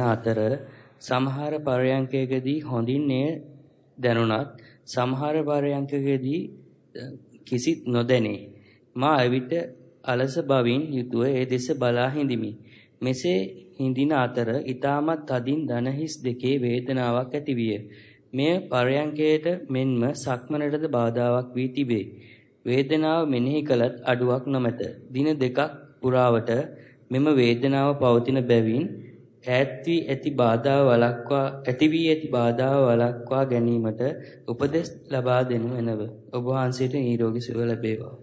අතර සමහර පරයන්කයකදී හොඳින් දැනුණත් සමහර පරයන්කකදී කිසිත් නොදැනේ. මා එවිට අලස බවින් යුතුව ඒ දෙස බලා හිඳිමි. මෙසේ හිඳින අතර ඊටමත් තදින් දනහිස් දෙකේ වේදනාවක් ඇතිවිය. මෙය පරයන්කයට මෙන්ම සක්මනටද බාධාවක් වී තිබේ. වේදනාව මෙනෙහි කළත් අඩුවක් නොමැත. දින දෙකක් පුරාවට මෙම වේදනාව පවතින බැවින් ඈත් වී ඇති බාධා වළක්වා ඇති වී ඇති බාධා වළක්වා ගැනීමට උපදෙස් ලබා දෙනු එනව. ඔබ වහන්සේට නිරෝගී සුව ලැබේවා.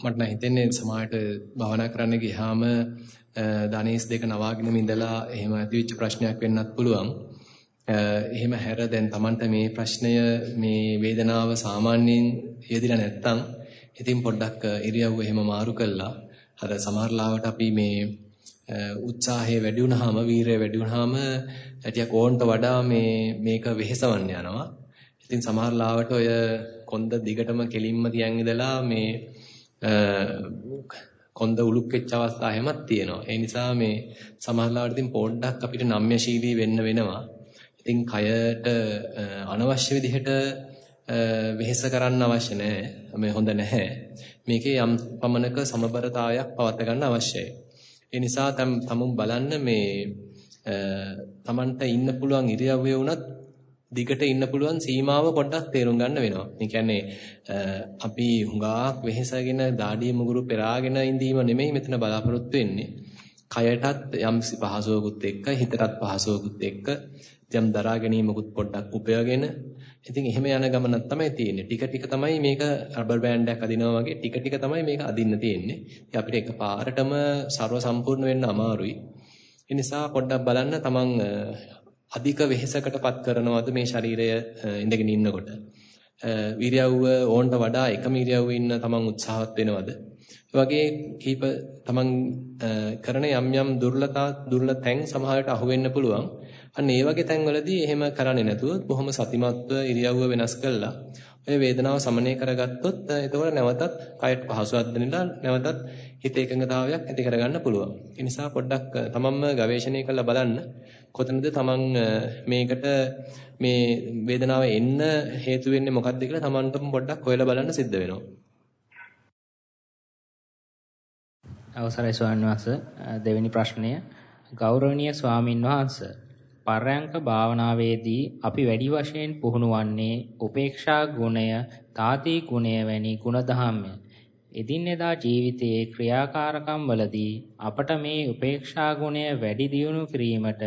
මට නම් හිතෙන්නේ සමාහයට භවනා කරන්න ගියාම ධනේස් දෙක නවාගෙන ඉඳලා එහෙම ඇතිවෙච්ච ප්‍රශ්නයක් වෙන්නත් පුළුවන්. එහෙම හැර දැන් Tamanට මේ ප්‍රශ්නය මේ වේදනාව සාමාන්‍යයෙන් යෙදිලා නැත්තම් ඉතින් පොඩ්ඩක් ඉරියව්ව එහෙම මාරු කළා. අර සමහර ලාවට අපි මේ උත්සාහය වැඩි වුණාම වීරය වැඩි වුණාම ටිකක් ඕන්ට වඩා මේ මේක වෙහෙසවන්න යනවා. ඉතින් සමහර ලාවට ඔය කොන්ද දිගටම කෙලින්ම තියන් ඉඳලා මේ කොන්ද උලුක් වෙච්ච අවස්ථා හැමක් තියෙනවා. ඒ නිසා මේ සමහර ලාවට ඉතින් පොඩ්ඩක් අපිට නම්‍යශීලී වෙන්න වෙනවා. ඉතින් කයට අනවශ්‍ය විදිහට වෙහෙස කරන්න අවශ්‍ය නැහැ. මේ හොඳ නැහැ. මේකේ යම් පමණක සමබරතාවයක් පවත් ගන්න අවශ්‍යයි. ඒ නිසා තමුන් බලන්න මේ තමන්ට ඉන්න පුළුවන් ඉරියව්වේ වුණත් දිගට ඉන්න පුළුවන් සීමාව පොඩ්ඩක් තේරුම් ගන්න වෙනවා. ඒ කියන්නේ අපි හුඟක් වෙහෙසගෙන දාඩිය මුගුරු පෙරාගෙන ඉඳීම නෙමෙයි මෙතන බලාපොරොත්තු වෙන්නේ. කයටත් යම් පහසුවකුත් එක්ක හිතටත් පහසුවකුත් එක්ක යම් දරා ගැනීමකුත් පොඩ්ඩක් උපයගෙන ඉතින් එහෙම යන ගමනක් තමයි තියෙන්නේ. ටික ටික තමයි මේක රබර් බෑන්ඩ් එකක් අදිනවා වගේ ටික ටික තමයි මේක අදින්න තියෙන්නේ. ඉතින් අපිට එකපාරටම ਸਰව සම්පූර්ණ වෙන්න අමාරුයි. ඒ නිසා පොඩ්ඩක් බලන්න තමන් අධික වෙහෙසකටපත් කරනවද මේ ශරීරය ඉඳගෙන ඉන්නකොට. වීර්යව්ව ඕන්ට වඩා එකම ඉරියව්වේ ඉන්න තමන් උත්සාහවත් වෙනවද? වගේ කීප තමන් කරන යම් යම් දුර්ලතා දුර්ල තැන් සමහරට අහු වෙන්න පුළුවන්. අන්න ඒ වගේ තැන්වලදී එහෙම කරන්නේ නැතුව බොහොම සතිමත්ව ඉරියව්ව වෙනස් කළා. ඔය වේදනාව සමනය කරගත්තොත් එතකොට නැවතත් කයට පහසුවක් දැනෙලා නැවතත් හිත එකඟතාවයක් ඇති කරගන්න පුළුවන්. ඒ නිසා පොඩ්ඩක් තමන්ම ගවේෂණය කරලා බලන්න කොතනද තමන් මේකට මේ වේදනාව එන්න හේතු වෙන්නේ මොකක්ද කියලා තමන්ටම පොඩ්ඩක් හොයලා බලන්න සිද්ධ වෙනවා. අවසරයි ස්වාමීන් වහන්සේ දෙවෙනි ප්‍රශ්නය ගෞරවනීය ස්වාමින් වහන්සේ පරයන්ක භාවනාවේදී අපි වැඩි වශයෙන් පුහුණු වන්නේ උපේක්ෂා ගුණය, තාති ගුණය වැනි ගුණධර්මය. එදිනෙදා ජීවිතයේ ක්‍රියාකාරකම් වලදී අපට මේ උපේක්ෂා ගුණය වැඩි දියුණු කිරීමට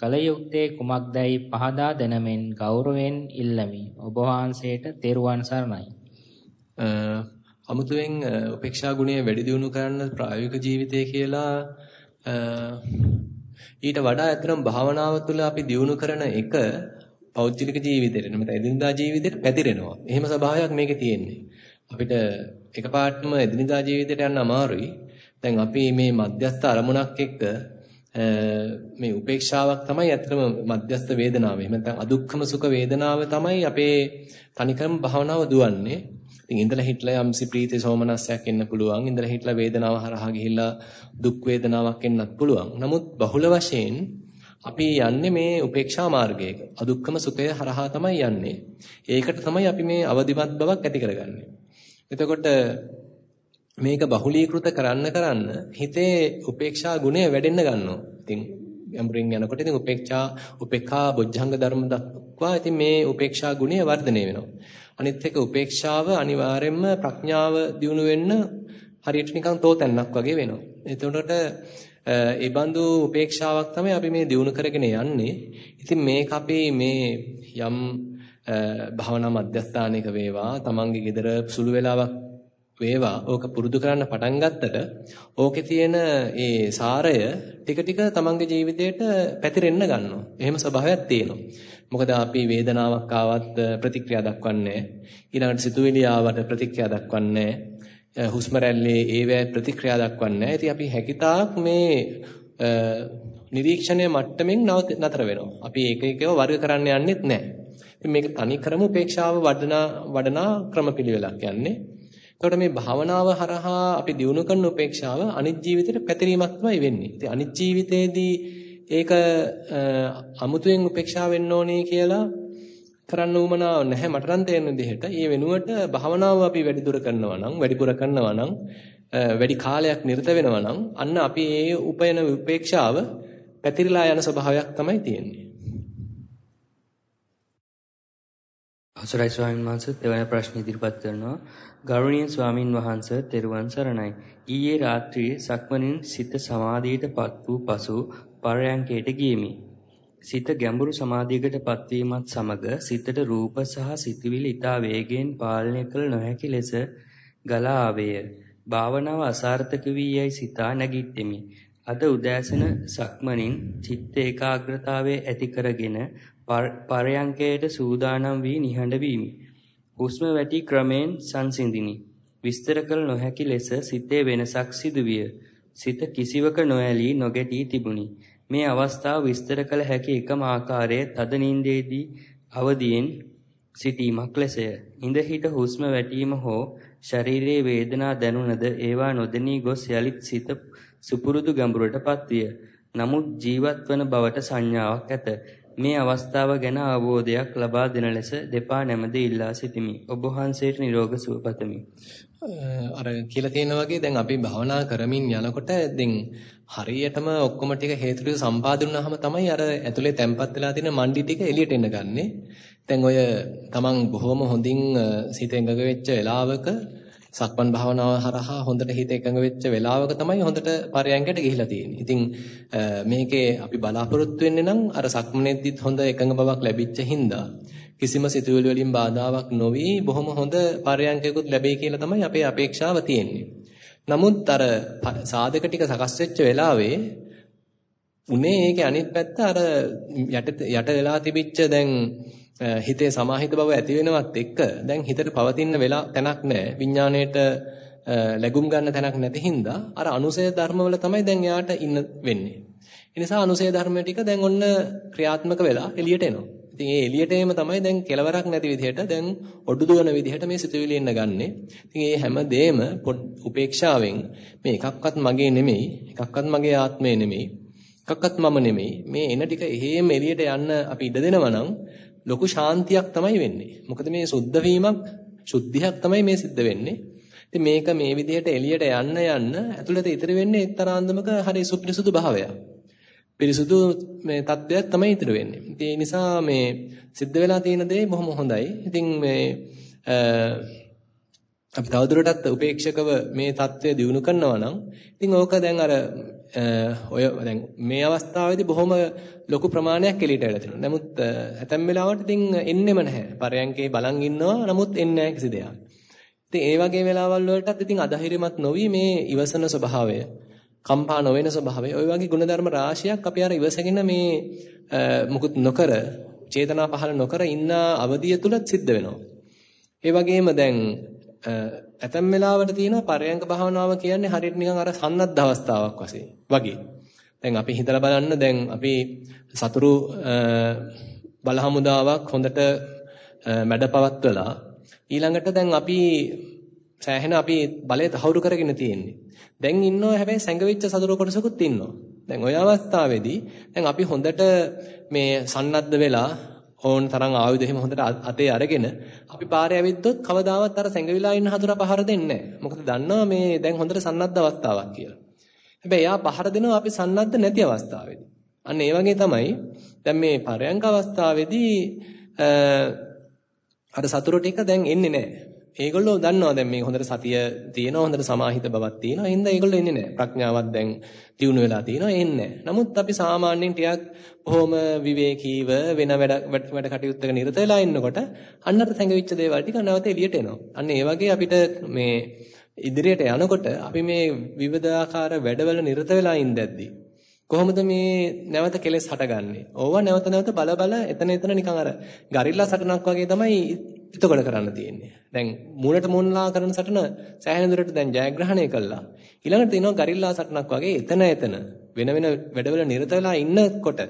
කල යුත්තේ කුමක්දයි පහදා දෙනමෙන් ගෞරවයෙන් ඉල්ලමි. ඔබ වහන්සේට තෙරුවන් සරණයි. අමුතුවෙන් උපේක්ෂා ගුණය වැඩි දියුණු කරන්න ප්‍රායෝගික ජීවිතය කියලා ඊට වඩා ඇත්තටම භාවනාව තුළ අපි දියුණු කරන එක පෞද්ගලික ජීවිතේට නැත්නම් එදිනදා ජීවිතේට පැතිරෙනවා. එහෙම ස්වභාවයක් මේකේ තියෙන්නේ. අපිට එකපාරටම එදිනදා ජීවිතයට යන්න අමාරුයි. දැන් අපි මේ මධ්‍යස්ථ අරමුණක් එක්ක මේ උපේක්ෂාවක් තමයි ඇත්තටම මධ්‍යස්ථ වේදනාව. එහෙම නැත්නම් අදුක්ඛම සුඛ වේදනාව තමයි අපේ තනිකරම භාවනාව දුවන්නේ. ඉතින් ඉඳලා හිටලා යම්සි ප්‍රීති සෝමනස්සයක් එන්න පුළුවන්. ඉඳලා හිටලා වේදනාව හරහා ගිහිල්ලා දුක් වේදනාවක් එන්නත් පුළුවන්. නමුත් බහුල වශයෙන් අපි යන්නේ මේ උපේක්ෂා මාර්ගයක. අදුක්කම සුඛය හරහා තමයි යන්නේ. ඒකට තමයි අපි මේ අවදිමත් බවක් ඇති කරගන්නේ. එතකොට මේක බහුලීකృత කරන්න කරන්න හිතේ උපේක්ෂා ගුණය වැඩෙන්න ගන්නවා. ඉතින් යම්රින් යනකොට ඉතින් උපේක්ෂා උපේක්ඛා බොජ්ජංග ධර්ම දක්වා ඉතින් මේ උපේක්ෂා ගුණය වර්ධනය වෙනවා. අනිත් එක උපේක්ෂාව අනිවාර්යයෙන්ම ප්‍රඥාව දියුණු වෙන්න හරියට නිකන් තෝතැන්නක් වගේ වෙනවා. එතකොට ඒ බඳු උපේක්ෂාවක් තමයි අපි මේ දියුණු කරගෙන යන්නේ. ඉතින් මේක අපි මේ යම් භාවනා මධ්‍යස්ථානයක වේවා, තමන්ගේ ගෙදර සුළු වෙලාවක් වේවා ඕක පුරුදු කරන්න පටන් ගත්තට ඕකේ තියෙන ඒ සාරය ටික ටික තමන්ගේ ජීවිතයට පැතිරෙන්න ගන්නවා. එහෙම ස්වභාවයක් තියෙනවා. මොකද අපි වේදනාවක් ආවත් ප්‍රතික්‍රියා දක්වන්නේ ඊළඟට සිතුවිලි ආවට ප්‍රතික්‍රියා දක්වන්නේ හුස්ම රැල්ලේ ඒවැ ප්‍රතික්‍රියා දක්වන්නේ ඉතින් අපි හැකිතාක් මේ නිරීක්ෂණය මට්ටමින් නතර වෙනවා. අපි එක එකව වර්ග කරන්න යන්නෙත් නැහැ. ඉතින් මේක තනි ක්‍රම උපේක්ෂාව වඩනා වඩනා ක්‍රමපිළිවෙලක් යන්නේ. එතකොට මේ භාවනාව හරහා අපි දිනු කරන උපේක්ෂාව අනිත් ජීවිතේට පැතිරීමක් තමයි වෙන්නේ. ඉතින් අනිත් ජීවිතේදී ඒක අමුතුවෙන් උපේක්ෂා වෙන්න ඕනේ කියලා කරන්න උවමනාව නැහැ මට නම් තේරෙන විදිහට. ඒ වෙනුවට භාවනාව අපි වැඩිදුර කරනවා නම් වැඩිපුර කරනවා නම් වැඩි කාලයක් නිරත වෙනවා නම් අන්න අපි ඒ උපයන උපේක්ෂාව පැතිරලා යන ස්වභාවයක් තමයි තියෙන්නේ. අවසරයි ස්වාමීන් වහන්සේ දෙවන ප්‍රශ්න ඉදිරිපත් කරනවා. ගෞරවනීය ස්වාමින් වහන්සේ තෙරුවන් සරණයි. ඊයේ රාත්‍රියේ සක්මණින් සිත සමාධියටපත් වූ පසු පරයන්කයට ගියෙමි. සිත ගැඹුරු සමාධියකට පත්වීමත් සමග සිතට රූප සහ සිතුවිලි ඊතා වේගයෙන් පාලනය කළ නොහැකි ලෙස ගලා ආවේය. භාවනාව අසාර්ථක වී යයි සිතා නැගිට්ටෙමි. අද උදෑසන සක්මණින් චිත්ත ඒකාග්‍රතාවයේ ඇති කරගෙන පරයන්කයට සූදානම් වී නිහඬ වීමි. හුස්ම වැටි ක්‍රමෙන් සංසිඳිනි. විස්තර කළ නොහැකි ලෙස සිතේ වෙනසක් සිදුවිය. සිත කිසිවක නොඇලී නොගැටී තිබුණි. මේ අවස්ථාව විස්තර කළ හැකි එකම ආකාරය තද නින්දේදී අවදියෙන් සිටීමක් ලෙසය. ඉඳ හිට හුස්ම වැටීම හෝ ශරීරයේ වේදනා දැනුණද ඒවා නොදෙනී ගොස් යලිත් සිත සුපුරුදු ගැඹුරටපත් විය. නමුත් ජීවත් වන බවට සංඥාවක් ඇත. මේ අවස්ථාව ගැන අවබෝධයක් ලබා දෙන ලෙස දෙපා නැමද ඉල්ලා සිටිමි. ඔබ වහන්සේට නිරෝග සුව පතමි. අර කියලා තියෙන වගේ දැන් අපි භවනා කරමින් යනකොට දැන් හරියටම ඔක්කොම ටික හේතු ටික සම්පාදනය වුණාම තමයි අර ඇතුලේ තැම්පත් වෙලා තියෙන මණ්ඩි ටික එළියට එන්න ගන්නෙ. දැන් ඔය තමන් බොහොම හොඳින් සිත එකඟ වෙච්ච වෙලාවක සක්මන් භාවනාව හරහා හොඳට හිත එකඟ වෙච්ච වෙලාවක තමයි හොඳට පරයන්කට ගිහිලා තියෙන්නේ. ඉතින් මේකේ අපි බලාපොරොත්තු වෙන්නේ නම් අර සක්මනේද්දිත් හොඳ එකඟ බවක් ලැබිච්ච හින්දා කිසිම සිතුවිලි වලින් බාධාවක් නොවි බොහොම හොඳ පරයන්කයකුත් ලැබෙයි කියලා තමයි අපේ අපේක්ෂාව තියෙන්නේ. නමුත් අර සාධක ටික සකස් වෙච්ච වෙලාවේ උනේ ඒකේ අනිත් පැත්ත අර යට යට වෙලා තිබිච්ච දැන් හිතේ සමාහිත බව ඇති වෙනවත් එක්ක දැන් හිතට පවතින වෙලා තැනක් නැහැ විඥාණයට ලැබුම් ගන්න තැනක් නැති හින්දා අර අනුසය ධර්මවල තමයි දැන් යාට ඉන්න වෙන්නේ. ඒ නිසා අනුසය ධර්ම ටික දැන් ඔන්න ක්‍රියාත්මක වෙලා එළියට එනවා. ඉතින් ඒ එළියට එීම තමයි දැන් කෙලවරක් නැති විදිහට දැන් ඔඩු දුවන විදිහට මේ සිතුවිලි එන්න ගන්නෙ. ඉතින් මේ හැම දෙෙම උපේක්ෂාවෙන් මේ එකක්වත් මගේ නෙමෙයි, එකක්වත් මගේ ආත්මය නෙමෙයි, එකක්වත් මම නෙමෙයි. මේ එන ටික එහෙම එළියට යන්න අපි ඉඩ දෙනවා නම් ලොකු ශාන්තියක් තමයි වෙන්නේ. මොකද මේ සුද්ධ වීමක්, ශුද්ධියක් තමයි මේ සිද්ධ වෙන්නේ. ඉතින් මේක මේ විදිහට එළියට යන්න යන්න ඇතුළත ඉතිරි වෙන්නේ එක්තරාන්දමක හරි සුපිරිසුදු භාවයක්. පිරිසුදු මේ தත්වයක් තමයි ඉතුරු වෙන්නේ. ඉතින් ඒ නිසා මේ සිද්ධ වෙලා තියෙන දේ බොහොම හොඳයි. ඉතින් මේ අපි තවදුරටත් උපේක්ෂකව මේ தත්වය දිනු කරනවා නම් ඉතින් ඕක දැන් අර ඔය දැන් මේ අවස්ථාවේදී බොහොම ලොකු ප්‍රමාණයක් එලීට වෙලා තිනවා. නමුත් ඇතැම් වෙලාවට ඉතින් එන්නෙම නැහැ. පරයන්කේ බලන් ඉන්නවා. නමුත් එන්නේ නැහැ කිසි දෙයක්. ඉතින් ඒ වගේ වෙලාවල් වලටත් ඉතින් අධෛර්යමත් නොවි මේ ඉවසන ස්වභාවය, කම්පා නොවන ස්වභාවය, ඔය වගේ ಗುಣධර්ම රාශියක් අපි අර ඉවසගෙන මේ මුකුත් නොකර, චේතනා පහළ නොකර ඉන්න අවධිය තුලත් සිද්ධ වෙනවා. ඒ වගේම දැන් ඇතැම් වෙලාවට තියෙනවා පරයන්ක භාවනාව කියන්නේ හරියට නිකන් අර සන්නද්ධ අවස්ථාවක් වශයෙන් වගේ. දැන් අපි හිතලා බලන්න දැන් අපි සතුරු බල හමුදාවක් හොඳට මැඩපවත්වලා ඊළඟට දැන් අපි සෑහෙන අපි බලය තහවුරු කරගෙන තියෙන්නේ. දැන් ඉන්නවා හැබැයි සැඟවිච්ච සතුරු කොටසකුත් ඉන්නවා. දැන් ওই අවස්ථාවේදී දැන් අපි හොඳට මේ සන්නද්ධ වෙලා ඕන තරම් ආයුධ එහෙම හොඳට අතේ අරගෙන අපි පාරේ ඇවිද්දොත් කවදාවත් අර සැඟවිලා ඉන්න හතුර පහර දෙන්නේ නැහැ. මොකද දන්නවා මේ දැන් හොඳට සන්නද්ධ අවස්ථාවක් කියලා. හැබැයි එයා පහර දෙනවා අපි සන්නද්ධ නැති අවස්ථාවේදී. අන්න ඒ වගේ තමයි දැන් මේ පරයන්ක අවස්ථාවේදී අර සතුරු ටික දැන් එන්නේ නැහැ. ඒගොල්ලෝ දන්නවා දැන් මේ හොඳට සතිය තියෙනවා හොඳට සමාහිත බවක් තියෙනවා. එහෙනම් ඒගොල්ලෝ එන්නේ නැහැ. ප්‍රඥාවක් දැන් දියුණු වෙලා තියෙනවා එන්නේ නමුත් අපි සාමාන්‍යයෙන් ටිකක් බොහොම විවේකීව වෙන වැඩ වැඩ කටයුත්තක නිරත වෙලා ඉන්නකොට අන්නතර සැඟවිච්ච දේවල් ටික නැවත එළියට එනවා. අන්න ඒ වගේ අපිට මේ ඉදිරියට යනකොට අපි මේ විවිධාකාර වැඩවල නිරත වෙලා ඉඳද්දී කොහොමද මේ නැවත කෙලෙස් හටගන්නේ? ඕවා නැවත නැවත බල බල එතන එතන නිකන් අර ගරිල්ලා සටනක් වගේ තමයි එතකොට කරන්න තියෙන්නේ. දැන් මූණට මූණලා කරන සටන සෑහෙන දුරට දැන් ජයග්‍රහණය කළා. ඊළඟට තියෙනවා ගරිල්ලා සටනක් වගේ එතන එතන වෙන වෙන වැඩවල නිරත වෙලා ඉන්නකොට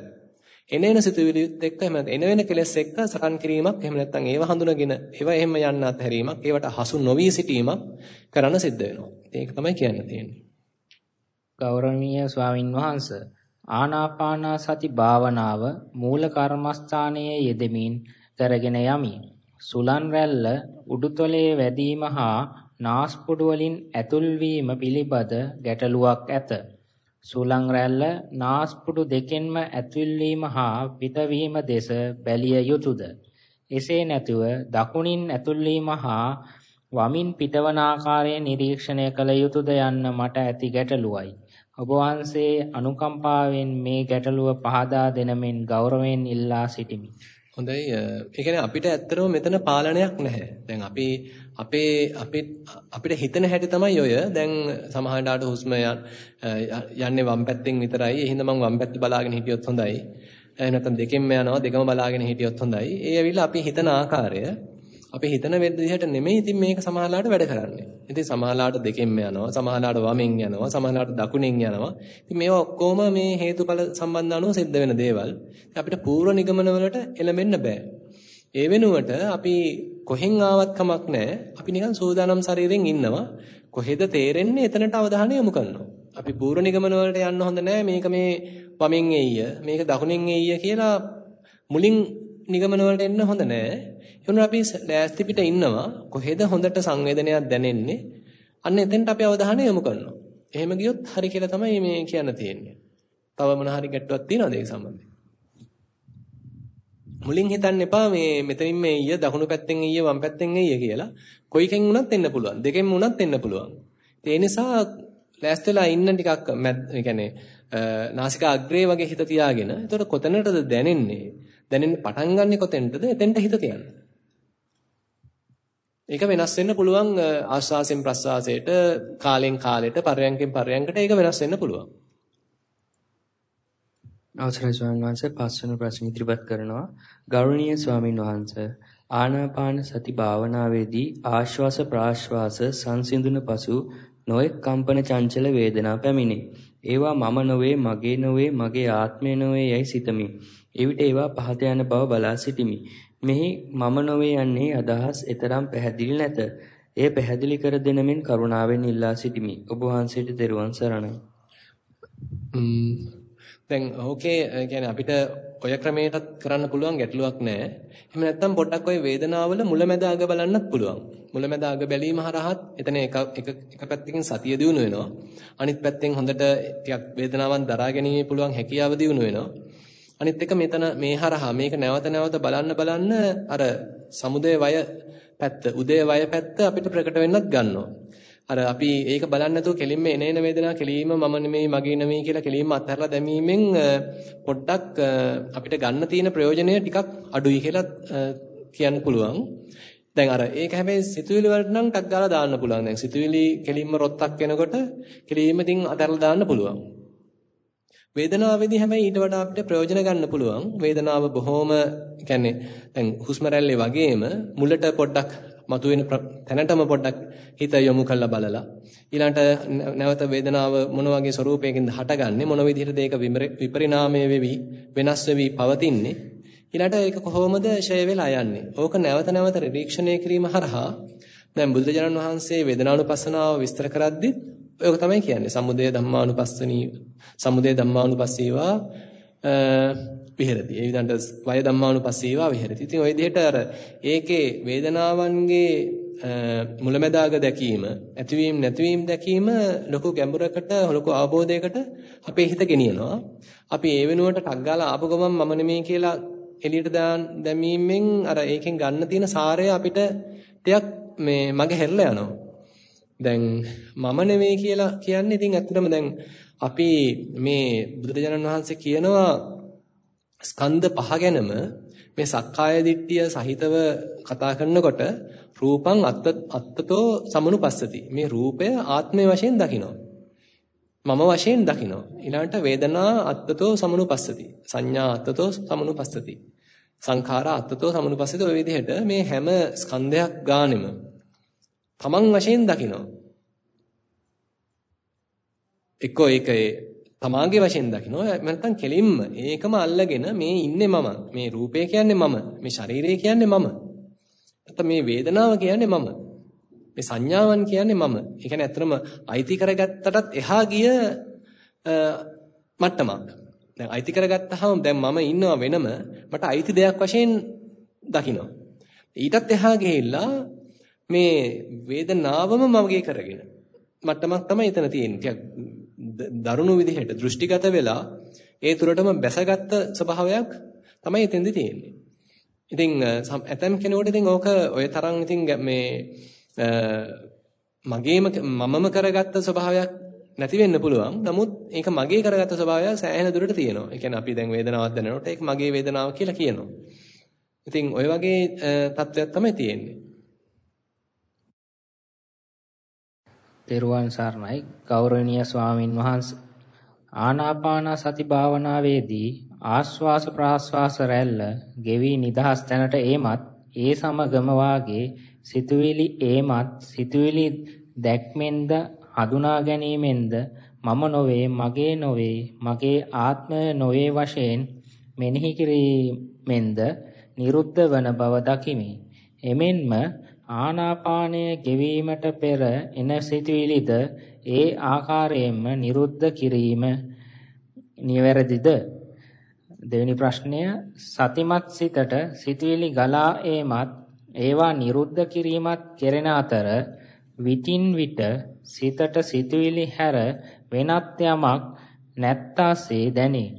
එන එන සිතුවිලිත් එක්ක එහෙම එන වෙන කෙලෙස් එක්ක සටන් කිරීමක් එහෙම නැත්නම් ඒව හඳුනගෙන ඒව එහෙම යන්න අත්හැරීමක් ඒවට හසු නොවි සිටීමක් කරන්න සිද්ධ වෙනවා. ඒක තමයි කියන්න තියෙන්නේ. ගෞරවනීය ස්වාමින් වහන්සේ ආනාපාන සති භාවනාව මූල කර්මස්ථානයේ යෙදෙමින් කරගෙන යමි. සුලන් රැල්ල උඩුතොලේ වැදීම හා නාස්පුඩු වලින් ඇතුල් වීම පිළිබඳ ගැටලුවක් ඇත. සුලං රැල්ල නාස්පුඩු දෙකෙන්ම ඇතුල් වීම හා පිටවීම දෙස බැලිය යුතුයද? එසේ නැතුව දකුණින් ඇතුල් වීම හා වමින් පිටවන ආකාරය නිරීක්ෂණය කළ යුතුයද යන්න මට ඇති ගැටලුවයි. ඔබ වහන්සේ අනුකම්පාවෙන් මේ ගැටලුව පහදා දෙන මෙන් ගෞරවයෙන් ඉල්ලා සිටිමි. හොඳයි. ඒ කියන්නේ අපිට ඇත්තටම මෙතන පාලනයක් නැහැ. දැන් අපි අපේ අපේ අපිට හිතන හැටි තමයි ඔය. දැන් සමහරවිට හුස්ම යන්නේ වම් පැත්තෙන් විතරයි. ඒ හින්දා මම වම් පැත්ත බලාගෙන හිටියොත් හොඳයි. එහෙනම් නැත්නම් දෙකෙන්ම යනවා දෙකම බලාගෙන හිටියොත් හොඳයි. ඒ ඇවිල්ලා අපි හිතන ආකාරය අපි හිතන විදිහට නෙමෙයි ඉතින් මේක සමාහලාට වැඩ කරන්නේ. ඉතින් සමාහලාට දෙකෙන්ම යනවා, සමාහලාට වමෙන් යනවා, සමාහලාට දකුණෙන් යනවා. ඉතින් මේවා ඔක්කොම මේ හේතුඵල සම්බන්ධ අනුව සිද්ධ වෙන දේවල්. අපිට පූර්ව නිගමන වලට එළඹෙන්න බෑ. ඒ වෙනුවට අපි කොහෙන් ආවත් කමක් නැහැ. අපි නිකන් සෝදානම් ශරීරයෙන් ඉන්නවා. කොහෙද තේරෙන්නේ එතනට අවධානය යොමු කරනවා. අපි පූර්ව නිගමන වලට යන්න හොඳ නැහැ. මේක මේ වමෙන් එయ్య, මේක දකුණෙන් එయ్య කියලා මුලින් නිගමන වලට එන්න හොඳ නැහැ. ඒුණා අපි ලෑස්ති පිට ඉන්නවා කොහෙද හොඳට සංවේදනයක් දැනෙන්නේ අන්න එතෙන්ට අපි අවධානය යොමු කරනවා. එහෙම ගියොත් හරි කියලා තමයි මේ කියන්න තියෙන්නේ. තව මොන හරි ගැටුවක් තියෙනවද ඒක සම්බන්ධයෙන්? මුලින් හිතන්න එපා මේ මෙතනින් මේ ඊය දකුණු පැත්තෙන් ඊය වම් පැත්තෙන් ඊය කියලා. කොයිකෙන් වුණත් එන්න පුළුවන්. දෙකෙන් වුණත් එන්න පුළුවන්. ඒ නිසා ලෑස්තිලා ඉන්න ටිකක් ඒ කියන්නේ නාසික අග්‍රේ වගේ හිත තියාගෙන. එතකොට කොතැනටද දැනෙන්නේ? දැනෙන්න පටන් ගන්නෙ කොතෙන්ටද? එතෙන්ට හිත තියන්න. ඒක වෙනස් වෙන්න පුළුවන් ආස්වාසයෙන් ප්‍රස්වාසයට කාලෙන් කාලයට පරයන්කෙන් පරයන්කට ඒක වෙනස් වෙන්න පුළුවන්. අවසරයි ස්වාමීන් වහන්සේ පස්වෙනි ප්‍රශ්න ඉදිරිපත් කරනවා ගෞරවනීය ස්වාමීන් වහන්සේ ආනාපාන සති භාවනාවේදී ආශ්වාස ප්‍රාශ්වාස සංසිඳුන පසු නොඑක් කම්පන චංචල වේදනා පැමිණේ. ඒවා මම නොවේ මගේ නොවේ මගේ ආත්මය නොවේ යයි සිතමි. එවිට ඒවා පහත යන බව බලා සිටිමි. මෙහි මම නොවේ යන්නේ අදහස් එතරම් පැහැදිලි නැත. එය පැහැදිලි කර දෙන මෙන් කරුණාවෙන් ඉල්ලා සිටිමි. ඔබ වහන්සේට දරුවන් සරණයි. දැන් ඕකේ කියන්නේ අපිට ඔය ක්‍රමයටත් කරන්න පුළුවන් ගැටලුවක් නැහැ. එහෙම නැත්නම් පොඩ්ඩක් ඔය වේදනාවල මුලැමැද අග බලන්නත් පුළුවන්. මුලැමැද අග බැලීම හරහත් එතන එක එක එක පැත්තකින් සතිය දිනු වෙනවා. අනිත් පැත්තෙන් හොඳට ටිකක් වේදනාවන් දරා ගැනීම පුළුවන් හැකියාව දිනු වෙනවා. අනිත් එක මෙතන මේ හරහා මේක නැවත නැවත බලන්න බලන්න අර සමුදය වය පැත්ත උදය වය පැත්ත අපිට ප්‍රකට වෙන්නත් ගන්නවා. අර අපි ඒක බලන්නේ නැතුව කෙලින්ම එන එන වේදනාව කෙලින්ම මම නෙමෙයි මගේ නෙමෙයි කියලා කෙලින්ම අත්හැරලා දැමීමෙන් පොඩ්ඩක් අපිට ගන්න තියෙන ප්‍රයෝජනය ටිකක් අඩුයි කියලා කියන්න පුළුවන්. දැන් අර ඒක හැබැයි සිතුවිලි වලට නම් ටක් ගාලා දාන්න පුළුවන්. දැන් සිතුවිලි කෙලින්ම රොත්තක් වෙනකොට කෙලින්ම ඉතින් අතහැරලා දාන්න පුළුවන්. වේදනාවේදී හැබැයි ඊට වඩා අපිට ප්‍රයෝජන ගන්න පුළුවන්. වේදනාව බොහොම කියන්නේ දැන් හුස්ම රැල්ලේ වගේම මුලට පොඩ්ඩක් මතුවෙන තැනටම පොඩ්ඩක් හිත යොමු කරලා බලලා. ඊළඟට නැවත වේදනාව මොන වගේ ස්වරූපයකින්ද හටගන්නේ මොන විදිහටද ඒක විපරිණාමය වෙවි වෙනස් වෙවි පවතින්නේ. ඊළඟට ඒක කොහොමද ෂය වෙලා යන්නේ? ඕක නැවත නැවත නිරීක්ෂණය කිරීම හරහා දැන් බුදුරජාණන් වහන්සේ වේදනානුපස්සනාව විස්තර කරද්දිත් ඔයක තමයි කියන්නේ. සමුදය ධම්මානුපස්සනී සමුදය ධම්මානුපස්සීවා විහෙරති. ඒ විදිහට වය ධම්මානුපස්සීවා විහෙරති. ඉතින් ওই විදිහට අර ඒකේ වේදනාවන්ගේ මුලැමැදාග දැකීම, ඇතිවීම නැතිවීම දැකීම ලොකු ගැඹුරකට ලොකු අවබෝධයකට අපේ හිත ගෙනියනවා. අපි ඒ වෙනුවට ටක් ගාලා ආපු ගමන් මම නෙමෙයි කියලා එළියට දාන් දැමීමෙන් අර ඒකෙන් ගන්න තියෙන සාරය අපිට ටිකක් මේ මගේ හැරලා යනවා. දැන් මම නෙමෙයි කියලා කියන්නේ ඉතින් ඇත්තටම දැන් අපි මේ බුදුරජාණන් වහන්සේ කියනවා ස්කන්ධ පහ ගැනම මේ සක්කාය දිට්ඨිය සහිතව කතා කරනකොට රූපං අත්ත අත්තතෝ සමනුපස්සති. මේ රූපය ආත්මය වශයෙන් දකිනවා. මම වශයෙන් දකිනවා. ඊළඟට වේදනා අත්තතෝ සමනුපස්සති. සංඥා අත්තතෝ සමනුපස්සති. සංඛාරා අත්තතෝ සමනුපස්සති. ඔය විදිහට මේ හැම ස්කන්ධයක් ගානෙම තමන් වශයෙන් දකිනවා. එක්කෝ ඒකේ තමාගේ වශයෙන් දකිනවා. නැත්නම් කෙලින්ම ඒකම අල්ලගෙන මේ ඉන්නේ මම. මේ රූපය කියන්නේ මම. මේ ශරීරය කියන්නේ මම. නැත්නම් මේ වේදනාව කියන්නේ මම. මේ සංඥාවන් කියන්නේ මම. ඒ කියන්නේ ඇත්තටම අයිති කරගත්තටත් එහා ගිය මට්ටමක්. දැන් අයිති කරගත්තාම දැන් මම ඉන්නවා වෙනම මට අයිති දෙයක් වශයෙන් දකිනවා. ඊටත් එහා ගිහිල්ලා මේ වේදනාවම මගේ කරගෙන මට්ටමක් තමයි එතන තියෙන්නේ. ටිකක් දරුණු විදිහට දෘෂ්ටිගත වෙලා ඒ තුරටම බැසගත්ත ස්වභාවයක් තමයි එතෙන්දි තියෙන්නේ. ඉතින් ඇතම් කෙනෙකුට ඉතින් ඕක ඔය තරම් ඉතින් මේ මගේම මමම කරගත්ත ස්වභාවයක් නැති වෙන්න පුළුවන්. නමුත් ඒක මගේ කරගත්ත ස්වභාවය සෑහෙන දුරට තියෙනවා. ඒ කියන්නේ අපි දැන් වේදනාවක් දැනනකොට ඒක මගේ වේදනාව කියලා කියනවා. ඉතින් ওই වගේ තත්ත්වයක් තමයි තියෙන්නේ. තෙරුවන් සරණයි ගෞරවනීය ස්වාමින් වහන්සේ ආනාපාන සති භාවනාවේදී ආශ්වාස ප්‍රාශ්වාස රැල්ල ගෙවි නිදහස් තැනට ඒමත් ඒ සමගම වාගේ සිතුවිලි ඒමත් සිතුවිලි දැක්මෙන්ද හඳුනා ගැනීමෙන්ද මම නොවේ මගේ නොවේ මගේ ආත්මය නොවේ වශයෙන් මෙනෙහි කිරීමෙන්ද නිරුද්ධ වන බව දකිමි. එමෙන්ම ආනාපානය ගෙවීමට පෙර එන සිතුවිලිද ඒ ආකාරයෙන්ම නිරුද්ධ කිරීම නිවැරදිද දෙවෙනි ප්‍රශ්නය සතිමත් සිතට සිතුවිලි ගලා ඒමත් ඒවා නිරුද්ධ කිරීමත් කෙරෙන අතර විටින් විට සිතට සිතුවිලි හැර වෙනත් යමක් නැත්තාසේ දැනේ.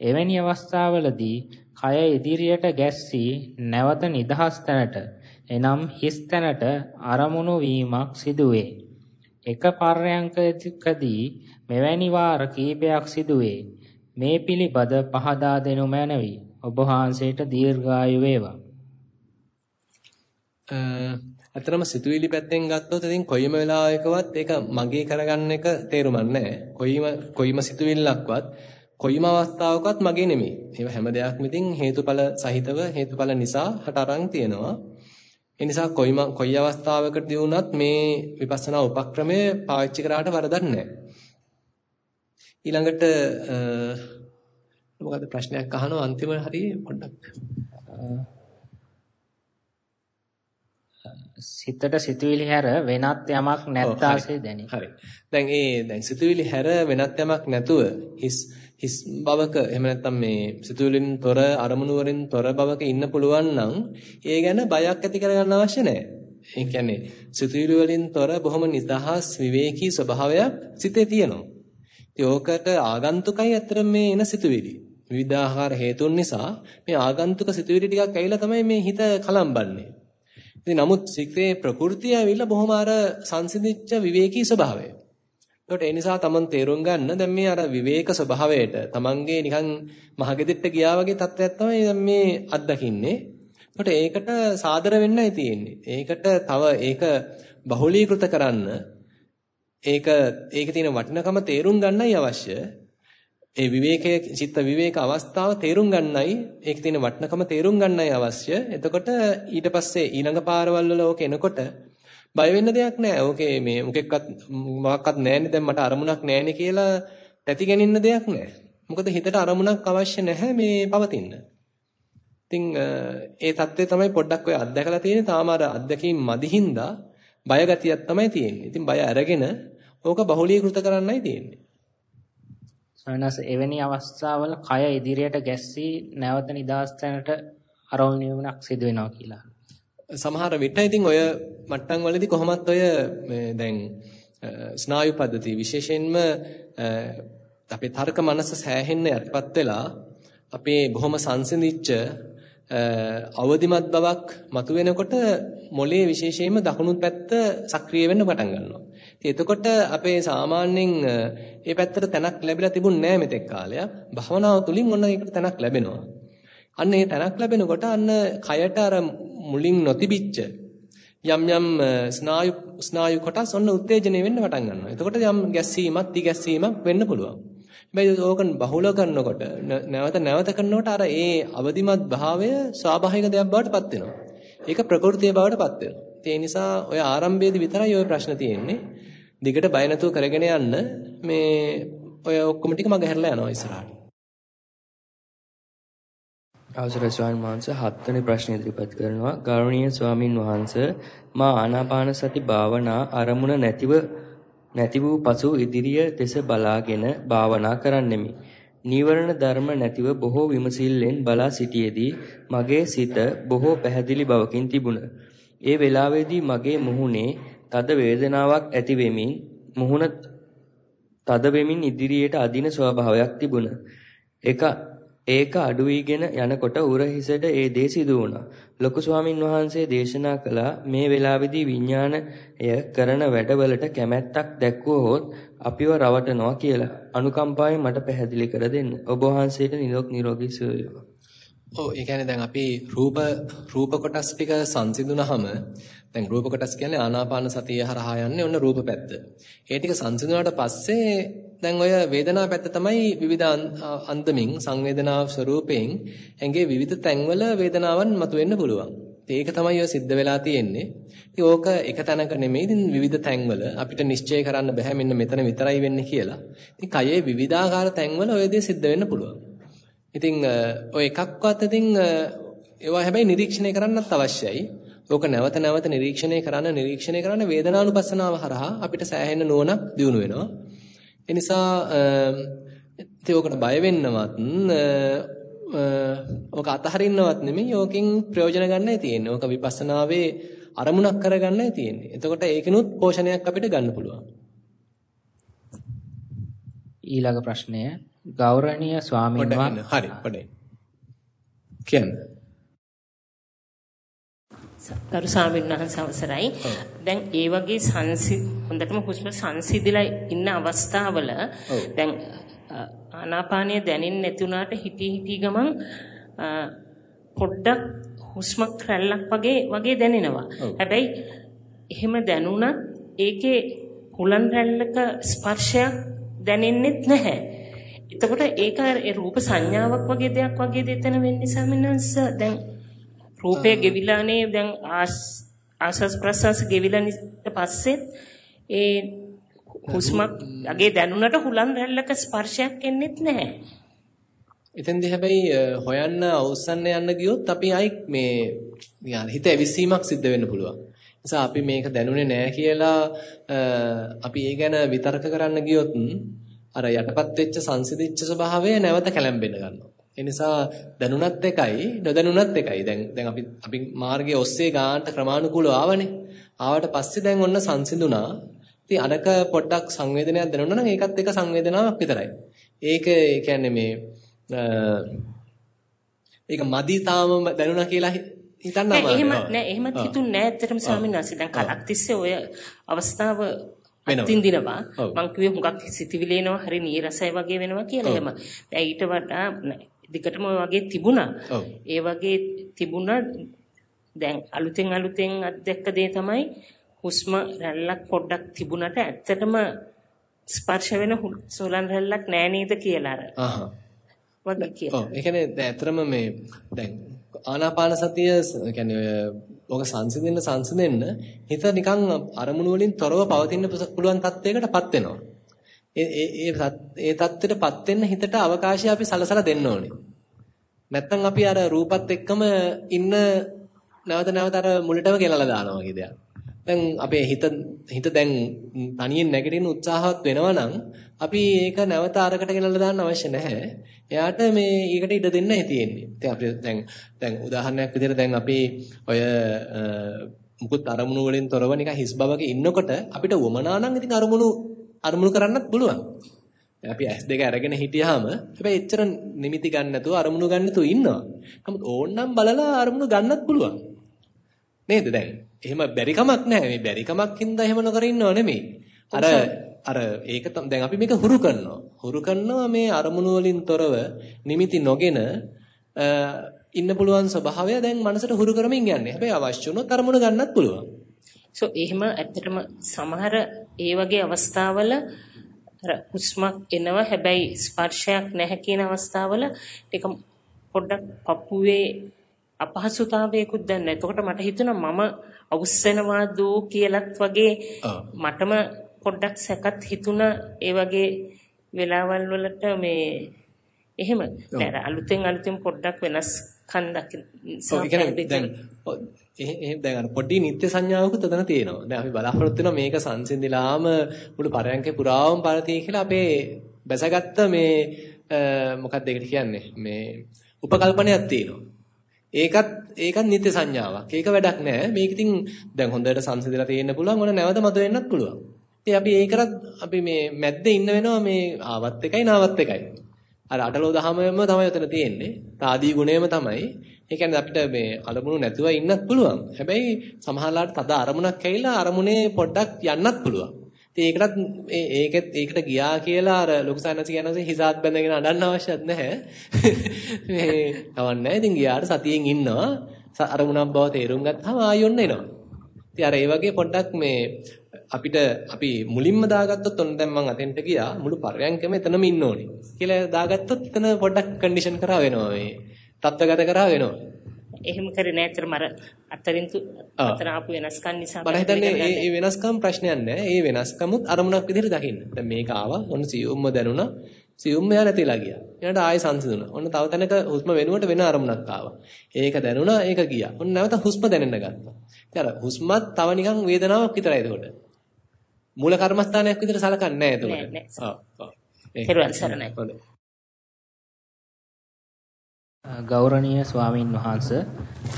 එවැනි අවස්ථාවලදී කය ඉදිරියට ගැස්සී නැවත නිදහස් තැනට එනම් හිස් තැනට අරමුණු වීමක් සිදුවේ. එක පර්යංකකදී මෙවැනි වාර කීපයක් සිදුවේ. මේ පිළිබඳ පහදා දෙනු මැනවි. ඔබ වහන්සේට දීර්ඝායු වේවා. අතරම සිතුවිලි පැත්තෙන් ගත්තොත් ඉතින් කොයිම වෙලාවකවත් ඒක මගේ කරගන්න එක තේරුමක් නැහැ. කොයිම කොයිම සිතුවිල්ලක්වත් කොයිම අවස්ථාවකවත් මගේ නෙමෙයි. ඒව හැම දෙයක්ම ඉතින් හේතුඵල සහිතව හේතුඵල නිසා හට අරන් තියෙනවා. ඒ නිසා කොයිම කොයි අවස්ථාවකදී වුණත් මේ විපස්සනා උපක්‍රමය පාවිච්චි කරාට වරදක් නැහැ. ඊළඟට මොකද ප්‍රශ්නයක් අහනවා අන්තිම හරියේ පොඩ්ඩක්. සිතට සිතුවිලි හැර වෙනත් යමක් නැත්තාසේ දැනේ. හරි. දැන් ඒ දැන් සිතුවිලි හැර වෙනත් යමක් නැතුව හිස් හිස් බවක එහෙම නැත්නම් මේ සිතුවිලින් තොර අරමුණු වලින් තොර බවක ඉන්න පුළුවන් නම් ඒ ගැන බයක් ඇති කරගන්න අවශ්‍ය නැහැ. ඒ කියන්නේ සිතුවිලි වලින් තොර බොහොම නිදහස් විවේකී ස්වභාවයක් සිතේ තියෙනවා. ඉතින් ඕකට ආගන්තුකයි අතර මේ එන සිතුවිලි. විවිධාකාර හේතුන් නිසා මේ ආගන්තුක සිතුවිලි ටිකක් ඇවිල්ලා තමයි මේ හිත කලම්බන්නේ. ඉතින් නමුත් සිතේ ප්‍රകൃතිය ඇවිල්ලා බොහොම අර සංසිඳිච්ච විවේකී ස්වභාවය. ඒකට ඒ නිසා තමන් තේරුම් ගන්න දැන් මේ අර විවේක ස්වභාවයට තමන්ගේ නිකන් මහගෙදෙට්ට ගියා වගේ තත්ත්වයක් තමයි දැන් මේ අත්දකින්නේ. ඒකට ඒකට සාදර වෙන්නයි තියෙන්නේ. ඒකට තව ඒක බහුලීකృత කරන්න ඒක ඒකේ තියෙන වටිනකම තේරුම් ගන්නයි අවශ්‍ය. ඒ විවේකයේ චිත්ත විවේක අවස්ථාව තේරුම් ගන්නයි ඒකේ තියෙන වටිනකම තේරුම් ගන්නයි අවශ්‍ය. එතකොට ඊට පස්සේ ඊළඟ පාරවල් වල ඕක එනකොට බය වෙන්න දෙයක් නැහැ. ඕකේ මේ මොකෙක්වත් මොකක්වත් නැහැනේ දැන් මට අරමුණක් නැහැනේ කියලා තැති ගැනින්න දෙයක් නැහැ. මොකද හිතට අරමුණක් අවශ්‍ය නැහැ මේ පවතින්න. ඉතින් ඒ தත්ත්වය තමයි පොඩ්ඩක් ඔය අත්දැකලා තියෙන්නේ. තාම අර අත්දැකීම් මදිහින්දා බය ගතියක් තමයි තියෙන්නේ. ඉතින් බය අරගෙන ඕක බහුලීකృత කරන්නයි තියෙන්නේ. සවනස එවැනි අවස්ථාවල කය ඉදිරියට ගැස්සී නැවත නිදාස් තැනට අරෝල් නිවුණක් සිදු වෙනවා කියලා. සමහර විට ඉතින් ඔය මට්ටම් වලදී කොහොමත් ඔය දැන් ස්නායු පද්ධතිය විශේෂයෙන්ම අපේ තර්ක මනස සෑහෙන්න යටපත් වෙලා අපේ බොහොම සංසිඳිච්ච අවදිමත් බවක් මතුවෙනකොට මොළයේ විශේෂයෙන්ම දකුණු පැත්ත සක්‍රිය වෙන්න පටන් ගන්නවා. ඉතින් එතකොට අපේ සාමාන්‍යයෙන් මේ පැත්තට තැනක් ලැබිලා තිබුණ නෑ මෙතෙක් කාලයක්. භවනාව තුලින් ඔන්න ඒකට තැනක් ලැබෙනවා. අන්න ඒ තැනක් ලැබෙනකොට අන්න කයට අර මුලින් නොතිබිච්ච යම් යම් ස්නායු ස්නායු කොටස් ඔන්න උත්තේජනය වෙන්න පටන් ගන්නවා. එතකොට යම් ගැස්සීමක්, තිගැස්සීමක් වෙන්න පුළුවන්. හැබැයි ඕක බහුල කරනකොට නැවත නැවත කරනකොට අර ඒ අවදිමත් භාවය ස්වාභාවික දෙයක් බවට පත් වෙනවා. ඒක ප්‍රകൃතිය බවට පත් වෙනවා. ඒ නිසා ඔය ආරම්භයේදී විතරයි ඔය ප්‍රශ්න තියෙන්නේ. දිගට බය නැතුව කරගෙන යන්න මේ ඔය ඔක්කොම ටික මගහැරලා යනවා ඉස්සරහට. අවසරයි ස්වාමීන් වහන්සේ හත්වෙනි ප්‍රශ්න ඉදිරිපත් කරනවා ගෞරවනීය ස්වාමින් වහන්සේ මා ආනාපාන සති භාවනා අරමුණ නැතිව නැති වූ පසු ඉදිරිය දෙස බලාගෙන භාවනා කරන්නෙමි. නීවරණ ධර්ම නැතිව බොහෝ විමසිල්ලෙන් බලා සිටියේදී මගේ සිත බොහෝ පැහැදිලි බවකින් තිබුණ. ඒ වෙලාවේදී මගේ මුහුණේ තද වේදනාවක් ඇති වෙමින් මුහුණ තද වෙමින් ඉදිරියට අදින ස්වභාවයක් තිබුණ. එක ඒක අඩු වීගෙන යනකොට උරහිසට ඒ දේ සිදු වුණා. ලොකු ස්වාමින් වහන්සේ දේශනා කළා මේ වෙලාවේදී විඥාණය කරන වැඩවලට කැමැත්තක් දැක්වුවොත් අපිව රවටනවා කියලා. අනුකම්පාවෙන් මට පැහැදිලි කර දෙන්න. ඔබ වහන්සේට නිරෝග නිරෝගී සුවය වේවා. ඔව් ඒ කියන්නේ දැන් අපි රූප රූප කොටස් ටික සංසිඳුනහම දැන් රූප කොටස් කියන්නේ ආනාපාන සතිය හරහා යන්නේ ඔන්න රූප පැත්ත. ඒ ටික සංසිඳුනාට පස්සේ දැන් ඔය වේදනා පැත්ත තමයි විවිධ අන්දමින් සංවේදනාව ස්වરૂපයෙන් ඇඟේ විවිධ තැන්වල වේදනාවන් මතුවෙන්න පුළුවන්. ඒක තමයි ඔය සිද්ධ වෙලා තියෙන්නේ. ඉතින් ඕක එක තැනක නෙමෙයි. ඉතින් විවිධ තැන්වල අපිට නිශ්චය කරන්න බෑ මෙන්න මෙතන විතරයි වෙන්නේ කියලා. ඉතින් කයේ විවිධාකාර තැන්වල ඔය දේ සිද්ධ වෙන්න පුළුවන්. ඉතින් ඔය එකක්වත් ඉතින් ඒවා හැබැයි නිරීක්ෂණය කරන්නත් අවශ්‍යයි. ඕක නැවත නැවත නිරීක්ෂණය කරන්න නිරීක්ෂණය කරන්න වේදනානුපස්සනාව හරහා අපිට සෑහෙන නුවණක් දියුණු වෙනවා. ඒ නිසා ඉතින් ඕකට බය වෙන්නවත් ඕක අතහරින්නවත් නෙමෙයි ඕකෙන් ප්‍රයෝජන ගන්නයි තියෙන්නේ. ඕක විපස්සනාවේ අරමුණක් කරගන්නයි තියෙන්නේ. එතකොට ඒකිනුත් පෝෂණයක් අපිට ගන්න පුළුවන්. ඊළඟ ප්‍රශ්නය ගෞරවනීය ස්වාමීන් වහන්සේ හරි පොඩ්ඩයි. කියන්න. ගරු ස්වාමීන් වහන්සේ අවසරයි. දැන් ඒ වගේ සංසි හොඳටම හුස්ම සංසිඳිලා ඉන්න අවස්ථාවල දැන් ආනාපානය දැනෙන්නේ නැති වුණාට හිටි හිටි ගමන් පොඩ්ඩක් හුස්මක් රැල්ලක් වගේ වගේ දැනෙනවා. හැබැයි එහෙම දැනුණත් ඒකේ හුලන් රැල්ලක ස්පර්ශයක් දැනෙන්නෙත් නැහැ. එතකොට ඒක රූප සංඥාවක් වගේ දෙයක් වගේ දෙතන වෙන්නේ සමිනස් දැන් රූපය ගෙවිලානේ දැන් ආස්වාස් ප්‍රසස් ගෙවිලා පස්සෙත් ඒ හුස්මක් අගේ දැනුණට හුලන් රැල්ලක ස්පර්ශයක් එන්නෙත් නැහැ. එතෙන්දී හැබැයි හොයන්න අවසන්න යන්න ගියොත් අපි ආයි මේ හිත ඇවිස්සීමක් සිද්ධ වෙන්න පුළුවන්. නිසා අපි මේක දැනුනේ නැහැ කියලා අපි ඒ ගැන විතර්ක කරන්න ගියොත් අර යටපත් වෙච්ච සංසිඳිච්ච ස්වභාවය නැවත කැළඹෙන්න ගන්නවා. ඒ නිසා දැනුණත් එකයි නොදැනුණත් එකයි. දැන් දැන් අපි අපි මාර්ගයේ ඔස්සේ ගානට ක්‍රමානුකූලව ආවනේ. ආවට පස්සේ දැන් ඔන්න සංසිඳුණා. ඉතින් අරක පොඩ්ඩක් සංවේදනයක් දැනුණා නම් ඒකත් එක සංවේදනාවක් විතරයි. ඒක ඒ කියන්නේ මේ ඒක මදි තාම දැනුණා කියලා හිතන්න අමාරුයි. එහෙම නෑ එහෙමත් හිතුන්නේ නෑ ඇත්තටම ස්වාමීන් වහන්සේ. දැන් කලක් තිස්සේ ඔය අවස්ථාව අත්ින්දිනවා. මං කිව්වේ හුඟක් සිතිවිලි එනවා හරි නීරසයි වගේ වෙනවා කියලා එහෙම. දැන් ඊට වඩා දිගටම වගේ තිබුණා. ඒ වගේ තිබුණා දැන් අලුතෙන් අලුතෙන් අත්දැක්ක දේ තමයි හුස්ම රැල්ලක් පොඩ්ඩක් තිබුණට ඇත්තටම ස්පර්ශ වෙන සෝලන් රැල්ලක් නෑ නේද කියලා අර. අහහ. වගේ කියලා. ඔව් ඒ කියන්නේ ඇත්තටම මේ දැන් ආනාපාන සතිය කියන්නේ ඔක සංසිඳෙන්න සංසිඳෙන්න හිත නිකන් අරමුණු වලින් තොරව පවතින්න පුළුවන් තත්යකටපත් වෙනවා. ඒ ඒ ඒ தත්ත්වයටපත් වෙන්න හිතට අවකාශය අපි සලසලා දෙන්න ඕනේ. නැත්නම් අපි අර රූපත් එක්කම ඉන්න නැවත නැවත අර මුලටම ගෙනලා දානවා වගේ දෙයක්. දැන් අපේ හිත හිත දැන් තනියෙන් නැගිටින්න උත්සාහවත් වෙනවා නම් අපි ඒක නැවත අරකට ගෙනල්ලා දාන්න අවශ්‍ය නැහැ. එයාට මේ ඊකට ඉඩ දෙන්න තියෙන්නේ. ඉතින් අපි දැන් දැන් උදාහරණයක් විදිහට දැන් අපි ඔය මුකුත් අරමුණු වලින් තොරව නිකන් හිස් බවක ඉන්නකොට අපිට වමනා නම් ඉතින් අරමුණු අරමුණු කරන්නත් පුළුවන්. අපි S2 අරගෙන හිටියාම හැබැයි එච්චර නිමිති ගන්න නැතුව අරමුණු ගන්න නැතුව ඉන්නවා. නමුත් ඕන්නම් බලලා අරමුණු ගන්නත් පුළුවන්. නේද දැන්? එහෙම බැරි කමක් නැහැ. මේ බැරි කමක් හින්දා එහෙම නොකර ඉන්නව නෙමෙයි. අර අර ඒක දැන් අපි මේක හුරු කරනවා. හුරු කරනවා මේ අරමුණු වලින් තොරව නිමිති නොගෙන ඉන්න පුළුවන් ස්වභාවය දැන් මනසට හුරු කරමින් යන්නේ. හැබැයි අවශ්‍ය වුණොත් අරමුණු ගන්නත් පුළුවන්. සෝ එහෙම ඇත්තටම සමහර ඒ වගේ අවස්ථාවල අර හුස්මක් එනවා. හැබැයි ස්පර්ශයක් නැහැ කියන අවස්ථාවල ටික පොඩ්ඩක් පපුවේ අපහසුතාවයකුත් දැන් නැහැ. එතකොට මට හිතුණා මම අවුස්සනවා දෝ කියලත් වගේ මටම පොඩ්ඩක් සැකත් හිතුණා ඒ වගේ වෙලාවල් වලට මේ එහෙම. නේද අලුතෙන් අලුතෙන් පොඩ්ඩක් වෙනස්කම් දකින්න එහෙම දැන් අර පොඩි නිත්‍ය සංඥාවකුත් උතන තියෙනවා. දැන් අපි බලාපොරොත්තු වෙනවා මේක සංසිඳිලාම මුළු පරයන්කේ පුරාම පරතිය කියලා අපේ බැසගත්ත මේ මොකක්ද ඒකට කියන්නේ මේ උපකල්පනයක් තියෙනවා. ඒකත් ඒකත් නිත්‍ය සංඥාවක්. ඒක වැඩක් නෑ. මේක ඉතින් දැන් හොඳට සංසිඳලා තියෙන්න පුළුවන්. ඕන නැවත මතුවෙන්නත් පුළුවන්. ඉතින් අපි ඒකටත් අපි මේ මැද්දේ ඉන්න වෙනවා මේ ආවත් එකයි නාවත් එකයි. අර අටලෝ දහමම තමයි උතන තියෙන්නේ. තාදී ගුණයම තමයි. ඒ කියන්නේ අපිට මේ අරමුණු නැතුව ඉන්නත් පුළුවන්. හැබැයි සමහරලාට තද අරමුණක් ඇවිල්ලා අරමුණේ පොඩ්ඩක් යන්නත් පුළුවන්. ඉතින් ඒකටත් ඒකෙත් ඒකට ගියා කියලා අර ලොකු සයන්ස් කියනවා හිසාත් බැඳගෙන අඬන්න අවශ්‍යත් නැහැ. මේ කවන්නේ. ඉතින් ගියාට සතියෙන් ඉන්නවා. අරමුණක් බව තේරුම් ගත්තාම ආයෙ ඔන්න එනවා. ඉතින් අර ඒ වගේ පොඩ්ඩක් මේ අපිට අපි මුලින්ම දාගත්තොත් ඔන්න දැන් මම අතෙන්ට ගියා මුළු පරයන්කම එතනම ඉන්න ඕනේ කියලා දාගත්තොත් එතන පොඩ්ඩක් කන්ඩිෂන් කරා වෙනවා මේ තත්ත්වගත කරා වෙනවා එහෙම කරේ නෑතර මර අතරින් අතර ආපු වෙනස්කම් නිසා මම හිතන්නේ මේ වෙනස්කම් ප්‍රශ්නයක් නෑ. ඒ වෙනස්කමුත් අරමුණක් විදිහට දකින්න. දැන් මේක ආවා. ඔන්න සියුම්ම දැනුණා. සියුම්ම යා නැතිලා ගියා. ඊළඟට ආයෙ සංසිඳුණා. ඔන්න තව තැනක හුස්ම වෙනුවට වෙන අරමුණක් ආවා. ඒක දැනුණා. ඒක ගියා. ඔන්න නැවත හුස්ම දැනෙන්න ගත්තා. ඉතින් අර හුස්මත් තව නිකන් වේදනාවක් විතරයි එතකොට. මූල කර්මස්ථානයක් විදිහට සලකන්නේ නැහැ එතකොට. ඔව් ඔව්. ඒක සරණයි. හොඳයි. ගෞරවනීය ස්වාමින් වහන්සේ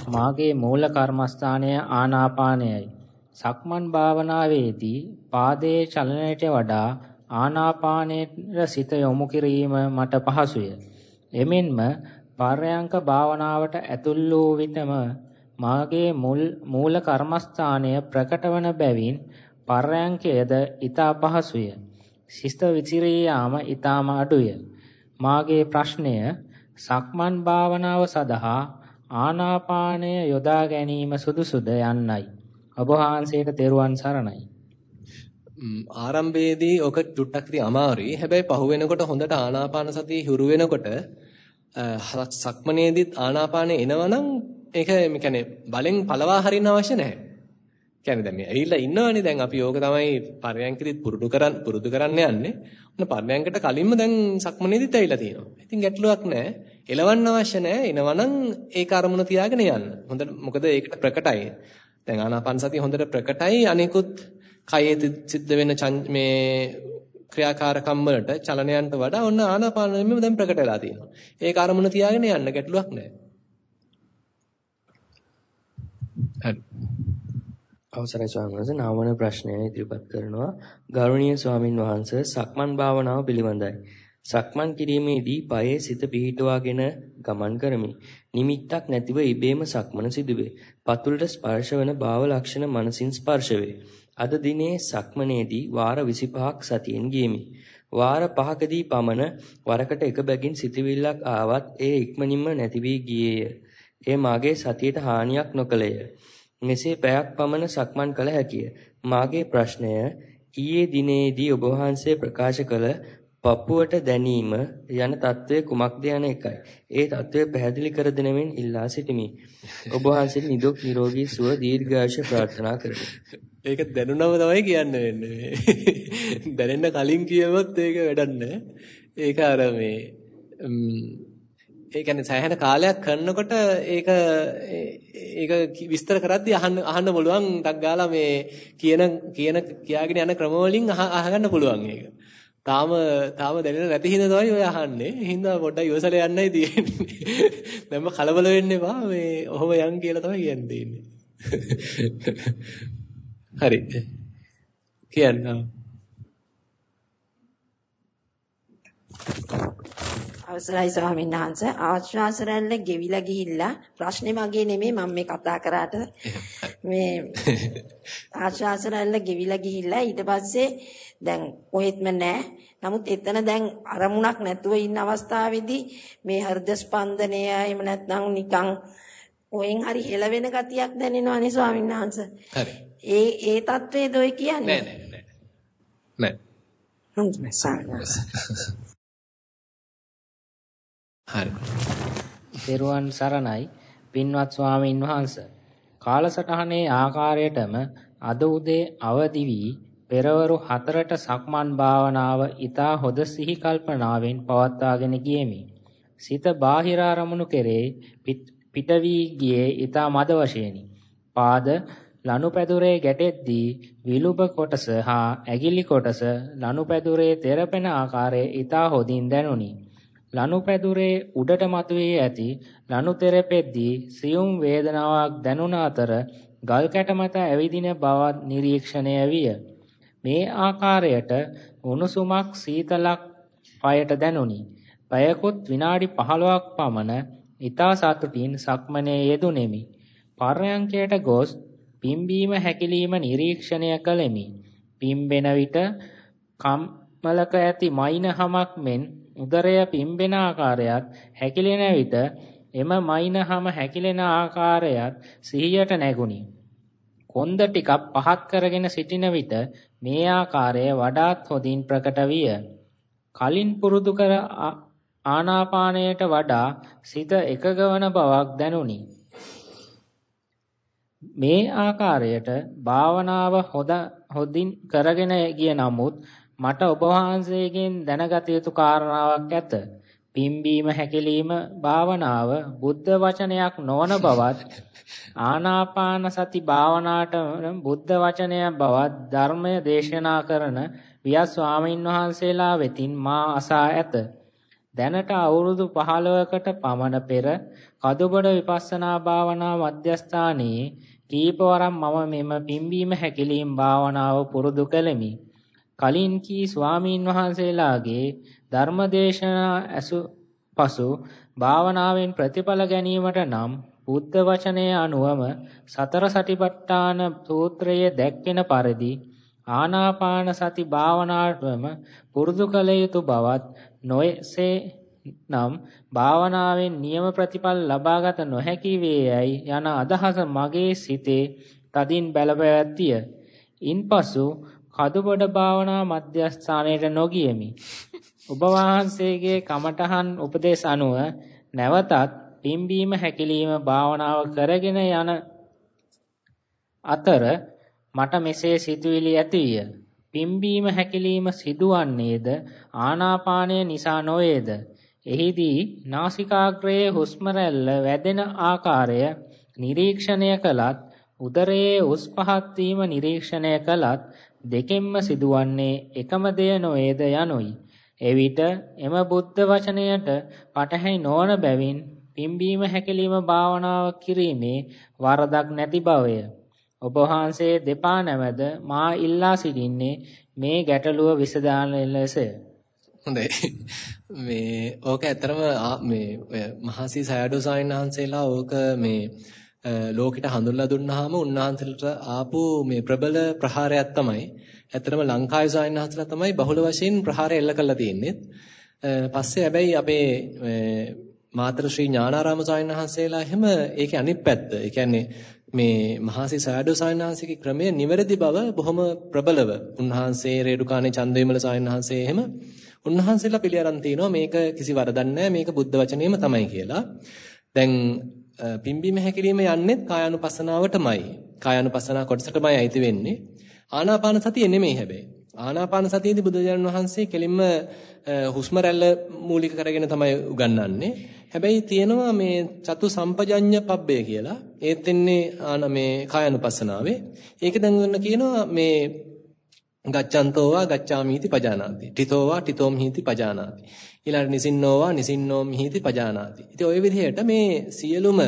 මාගේ මූල කර්මස්ථානය ආනාපානයයි. සක්මන් භාවනාවේදී පාදයේ චලනයට වඩා ආනාපානයට සිත යොමු කිරීම මට පහසුය. එමෙන්ම පර්යංක භාවනාවට ඇතුල් වූ විටම මාගේ මූල කර්මස්ථානය ප්‍රකට වන බැවින් පර්යංකයද ඊතා පහසුය. ශිස්ත විචිරී යාම ඊතාම අඩුය. මාගේ ප්‍රශ්නය සක්මන් භාවනාව සඳහා ආනාපානය යොදා ගැනීම සුදුසුද යන්නයි. ඔබ වහන්සේට තෙරුවන් සරණයි. ආරම්භයේදී ඔක ටුට්ටක් ඉතින් අමාරුයි. හැබැයි පහු වෙනකොට හොඳට ආනාපාන සතිය හුරු වෙනකොට සක්මනේදීත් ආනාපානෙ එනවනම් ඒක මේ බලෙන් පළවා හරින්න අවශ්‍ය නැහැ. කියන්නේ දැන් මේ ඇවිල්ලා ඉන්නවනේ දැන් අපි ඕක තමයි පරයන්කෙදිත් පුරුදු කරන් පුරුදු කරන්න යන්නේ. ඔන්න පරයන්කට කලින්ම දැන් සක්මනේදීත් ඇවිල්ලා තියෙනවා. ඉතින් ගැටලුවක් නැහැ. එලවන්න අවශ්‍ය නැහැ. එනවනම් ඒක අරමුණ තියාගෙන යන්න. හොඳට මොකද ඒකට ප්‍රකටයි. දැන් ආනාපාන සතිය හොඳට ප්‍රකටයි. අනිකුත් කයේ සිද්ධ වෙන මේ ක්‍රියාකාරකම් වලට චලනයන්ට වඩා ඔන්න ආනාපානෙම දැන් ප්‍රකට වෙලා තියෙනවා. ඒක අරමුණ තියාගෙන යන්න ගැටලුවක් නැහැ. හරි. අවසරයි ස්වාමීන් වහන්සේ. නාමන ප්‍රශ්නය ඉදිරිපත් කරනවා. ගෞරවනීය ස්වාමින් වහන්සේ සක්මන් භාවනාව පිළිබඳයි. සක්මන් කිරීමේදී පයේ සිත පිහිටුවාගෙන ගමන් කරමි. නිමිත්තක් නැතිව ඉබේම සක්මන සිදුවේ. පතුලට ස්පර්ශ වන භාව ලක්ෂණ මනසින් ස්පර්ශ වේ. අද දිනේ සක්මනේදී වාර 25ක් සතියෙන් ගියමි. වාර 5කදී පමණ වරකට එක බැගින් සිතවිල්ලක් ආවත් ඒ ඉක්මනින්ම නැති වී ගියේය. ඒ මාගේ සතියට හානියක් නොකළේය. මෙසේ පැයක් පමණ සක්මන් කළ හැකිය. මාගේ ප්‍රශ්නය ඊයේ දිනේදී ඔබ වහන්සේ ප්‍රකාශ කළ පපුවට දැනීම යන తත්වය කුමක්ද යන එකයි. ඒ తත්වය පැහැදිලි කර දෙනමින් ඉල්ලා සිටිමි. ඔබ වහන්සේට නිදුක් නිරෝගී සුව දීර්ඝායුෂ ප්‍රාර්ථනා කරමි. ඒක දැනුණම තමයි කියන්න වෙන්නේ. දැනෙන්න කලින් කියවොත් ඒක වැඩක් ඒක අර මේ ඒ කියන්නේ සෑහෙන කාලයක් කරනකොට ඒක ඒක විස්තර කරද්දී අහන්න අහන්න පුළුවන් ටක් ගාලා මේ කියන කියන කියාගෙන යන ක්‍රම වලින් අහගන්න පුළුවන් ඒක. තාම තාම දැනෙන්නේ නැති හින්දා තමයි ඔය අහන්නේ. හින්දා පොඩ්ඩක් ඉවසලා යන්නයි තියෙන්නේ. දැන්ම කලබල වෙන්න එපා. මේ ඔහොම යන් කියලා තමයි කියන්න තියෙන්නේ. හරි. කියන්න. අවසරයි ස්වාමීන් වහන්සේ. ආශ්වාස රැල්ල ගෙවිලා ගිහිල්ලා ප්‍රශ්නේ මගේ නෙමෙයි මම මේ කතා කරාට. මේ ආශ්වාස රැල්ල ගෙවිලා ගිහිල්ලා ඊට පස්සේ දැන් කොහෙත්ම නැහැ නමුත් එතන දැන් අරමුණක් නැතුව ඉන්න අවස්ථාවේදී මේ හෘද ස්පන්දනය එහෙම නැත්නම් නිකන් ඔයෙන් හරි හෙලවෙන ගතියක් දැනෙනවා නේ ස්වාමීන් වහන්සේ. හරි. ඒ ඒ தത്വයේද ඔය කියන්නේ? නෑ නෑ නෑ. නෑ. හරි. තෙරුවන් සරණයි පින්වත් ස්වාමීන් වහන්ස. කාලසටහනේ ආකාරයටම අද උදේ අවදි වී පෙරවරු 4ට සක්මන් භාවනාව ඊතා හොද සිහි කල්පනාවෙන් පවත්වාගෙන ගියෙමි. සිත බාහිර අරමුණු කෙරේ පිට වී ගියේ ඊතා මද වශයෙනි. පාද ලනුපැදුරේ ගැටෙද්දී විලුඹ කොටස හා ඇගිලි කොටස ලනුපැදුරේ තෙරපෙන ආකාරය ඊතා හොදින් දැනුනි. ලනුපැදුරේ උඩට මතුවී ඇති ලනු තෙරපෙද්දී සියුම් වේදනාවක් දැනුණ අතර ගල් කැට මත ඇවිදින බවත් නිරීක්ෂණය විය. මේ ආකාරයට උණුසුමක් සීතලක් පයට දැනුනි. පැයකොත් විනාඩි 15ක් පමණ ඊතා සතුටින් සක්මනේ යෙදුණෙමි. පර්යංකයට ගොස් පිම්බීම හැකිලිම නිරීක්ෂණය කළෙමි. පිම්බෙන විට කම්මලක ඇති මයින හමක් මෙන් උදරය පිම්බෙන ආකාරයත් හැකිලෙන විට එම මයින හම හැකිලෙන ආකාරයත් සිහියට නැගුණි. කොන්ද ටිකක් පහත් කරගෙන සිටින විට මේ ආකාරය වඩාත් හොඳින් ප්‍රකට විය. කලින් පුරුදු කර ආනාපානයට වඩා සිත එකගවන බවක් දැනුනි. මේ ආකාරයට භාවනාව හොදින් කරගෙන ගිය නමුත් මට ඔබ වහන්සේගෙන් දැනගත යුතු කාරණාවක් ඇත. පිම්බීම හැකිලිම භාවනාව බුද්ධ වචනයක් නොවන බවත් ආනාපාන සති භාවනාවට බුද්ධ වචනය බවත් ධර්මය දේශනා කරන වියස් ස්වාමීන් වහන්සේලා වෙතින් මා අසා ඇත. දැනට අවුරුදු 15කට පමණ පෙර කදුබඩ විපස්සනා භාවනා මධ්‍යස්ථානයේ කීපවරම් මම මෙම පිම්බීම හැකිලීම් භාවනාව පුරුදු කළෙමි. කලින් කී ස්වාමීන් වහන්සේලාගේ ධර්මදේශනා ඇසු පසු භාවනාවෙන් ප්‍රතිඵල ගැනීමට නම් බුද්ධ වචනය අනුවම සතර සටිපට්ඨාන සූත්‍රයේ දැක්වෙන පරිදි ආනාපාන සති භාවනාවම පුරුදු කළ යුතු බවත් නොයසේ නම් භාවනාවෙන් නියම ප්‍රතිඵල ලබාගත නොහැකි වේයයි යන අදහස මගේ සිතේ තදින් බැලපැවැත්තිය. ඉන්පසු කදුබඩ භාවනා මධ්‍යස්ථානයට නොගියමි. ඔබ වහන්සේගේ කමඨහන් උපදේශ අනුව නැවතත් පිම්බීම හැකිලිම භාවනාව කරගෙන යන අතර මට මෙසේ සිතුවිලි ඇතිවිය. පිම්බීම හැකිලිම සිදුවන්නේද ආනාපානය නිසා නොවේද? එහිදී නාසිකාග්‍රයේ හුස්ම වැදෙන ආකාරය නිරීක්ෂණය කළත් උදරයේ උස් පහත් වීම නිරීක්ෂණය කළත් දෙකෙන්ම සිදුවන්නේ එකම දෙය නොවේද යනුයි. එවිට එම බුද්ධ වචනයට පටහැයි නොවන බැවින් පිම්බීම හැකිලිම භාවනාව කිරීමේ වරදක් නැති බවය. ඔබ වහන්සේ දෙපා නැමද මා ඉල්ලා සිටින්නේ මේ ගැටලුව විසඳාන ලෙසය. හොඳයි. මේ ඕක ඇත්තරම මේ මහසි සයඩෝ සායන් වහන්සේලා ඕක මේ ලෝකෙට හඳුන්ලා දුන්නාම උන්වහන්සේලට ආපු මේ ප්‍රබල ප්‍රහාරයක් තමයි. ඇත්තරම ලංකාවේ සායන් වහන්සේලා තමයි බහුල වශයෙන් ප්‍රහාරය එල්ල කරලා තියෙන්නේ. පස්සේ හැබැයි අපේ මාතර ශ්‍රී ඥානාරාම සායන් වහන්සේලා එහෙම ඒකේ අනිත් පැත්ත. ඒ කියන්නේ මේ මහසි සයඩෝ සායන් වහන්සේගේ ක්‍රමය නිවැරදි බව බොහොම ප්‍රබලව උන්වහන්සේ රේඩුකානේ චන්දවිමල සායන් වහන්සේ එහෙම උන්වහන්සේලා පිළි තිනවා මේක කිසි වරදක් මේක බුද්ධ වචනේම තමයි කියලා. දැන් පිම්බීම හැකිරීම යන්නේ කායानुපසනාවටමයි. කායानुපසනාව කොටසටමයි අයිති වෙන්නේ. ආනාපාන සතිය නෙමෙයි හැබැයි. ආනාපාන සතියේදී බුදුරජාණන් වහන්සේ කෙලින්ම හුස්ම රැල්ල මූලික කරගෙන තමයි උගන්වන්නේ. හැබැයි තියෙනවා මේ චතු සම්පජඤ්ඤ පබ්බය කියලා. ඒත් එන්නේ ආන මේ කායानुපසනාවේ. ඒක දැන් කියනවා මේ ගච්ඡන්තෝවා ගච්ඡාමීති පජානාති. තිතෝවා තිතෝම් හීති පජානාති. ඊළඟ නිසින්නෝවා නිසින්නෝම්හීති පජානාති. ඉතින් ওই විදිහට මේ සියලුම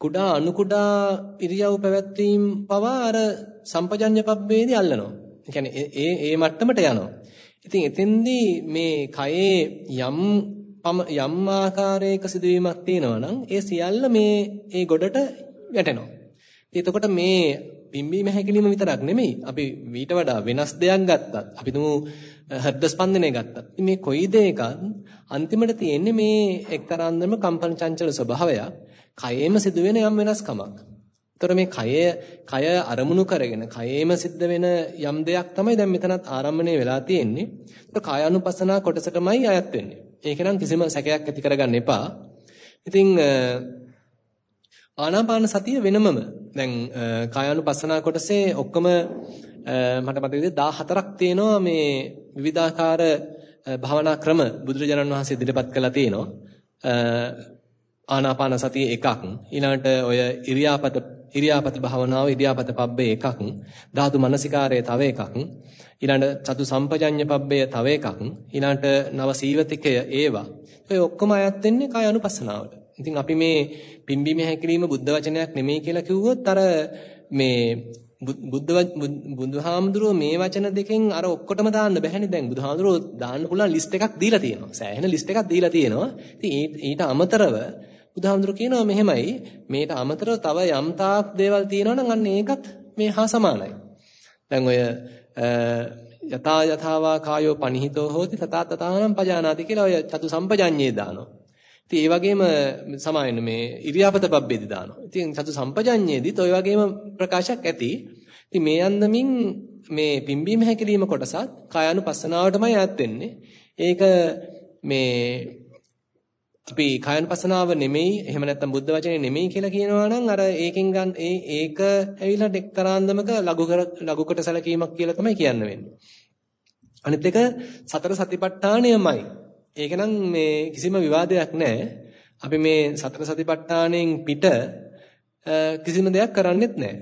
කුඩා අනු කුඩා ඉරියව් පැවැත්වීම් පවා අර සම්පජඤ්ඤ පබ්බේදී අල්ලනවා. ඒ කියන්නේ ඒ ඒ මට්ටමට යනවා. ඉතින් එතෙන්දී මේ කයේ යම් යම් ආකාරයක සිදුවීමක් තියෙනවා නම් ඒ සියල්ල මේ ඒ ගොඩට වැටෙනවා. ඉතින් එතකොට මේ පිම්බීම හැකිලිම විතරක් නෙමෙයි. අපි ඊට වඩා වෙනස් දෙයක් ගත්තත් අපි තුමු හෘද ස්පන්දනය ගත්තත් මේ කොයි දෙයක අන්තිමට තියෙන්නේ මේ එක්තරා අන්දම කම්පන චංචල ස්වභාවයක්. කයෙම සිදුවෙන යම් වෙනස්කමක්. ඒතර මේ කය කය අරමුණු කරගෙන කයෙම සිද්ධ වෙන යම් දෙයක් තමයි දැන් මෙතනත් ආරම්භණය වෙලා තියෙන්නේ. ඒක කායानुපස්සනා කොටසටමයි අයත් වෙන්නේ. ඒක නම් කිසිම සැකයක් ඇති කරගන්න එපා. ඉතින් ආනාපාන සතිය වෙනමම දැන් කායානුපස්සනා කොටසේ ඔක්කොම මට මතක විදිහට 14ක් තියෙනවා මේ විවිධාකාර භාවනා ක්‍රම බුදුරජාණන් වහන්සේ ඉදිරිපත් කළා තියෙනවා. ආනාපාන සතිය එකක් ඊළඟට ඔය ඉරියාපත ඉරියාපත භාවනාව ඉරියාපත පබ්බේ එකක්. ධාතු මනසිකාරය තව එකක්. ඊළඟ චතු සම්පජඤ්ඤ පබ්බය තව එකක්. ඊළඟට නව සීවතිකය ඒවා. ඔය ඔක්කොම අයත් වෙන්නේ කාය අනුපස්සනාවට. ඉතින් අපි මේ පිම්බීම හැකිලිම බුද්ධ වචනයක් නෙමෙයි කියලා කිව්වොත් අර මේ බුද්ධ බුදුහාමුදුරුවෝ මේ වචන දෙකෙන් අර ඔක්කොටම දාන්න බැහැනේ දැන් බුදුහාමුදුරුවෝ දාන්න පුළුවන් ලිස්ට් එකක් දීලා තියෙනවා. සෑහෙන ලිස්ට් එකක් දීලා තියෙනවා. ඉතින් ඊට අමතරව බුදුහාමුදුරුවෝ කියනවා මෙහෙමයි මේට අමතරව තව යම් තාක් දේවල් තියෙනවා නම් අන්න ඒකත් මේ හා සමානයි. දැන් ඔය යතා යතාවා කායෝ පනිහිතෝ හෝති තථා තථානම් පජානාති කියලා ඔය චතු සම්පජඤ්ඤේ දානවා. ඉතින් ඒ වගේම සමායන මේ ඉරියාපත පබ්බේදී දානවා. ඉතින් සතු සම්පජඤ්ඤයේදීත් ඔය වගේම ප්‍රකාශයක් ඇති. ඉතින් මේ අන්දමින් මේ පිම්බීම හැකිරීම කොටසත් කායानुපස්සනාවටමයි ඈත් වෙන්නේ. ඒක මේ අපි කායानुපස්සනාව නෙමෙයි එහෙම නැත්නම් බුද්ධ වචනේ නෙමෙයි කියලා කියනවා නම් අර ඒකෙන් ගන්න ඒ ඒක ඇවිල්ලා එක්තරාන්දමක ලඝු කර ලඝු කොට සැලකීමක් කියලා තමයි කියන්න වෙන්නේ. අනිත් එක සතර සතිපට්ඨානයමයි. ඒක නම් මේ කිසිම විවාදයක් නැහැ. අපි මේ සතර සතිපට්ඨාණයෙන් පිට කිසිම දෙයක් කරන්නෙත් නැහැ.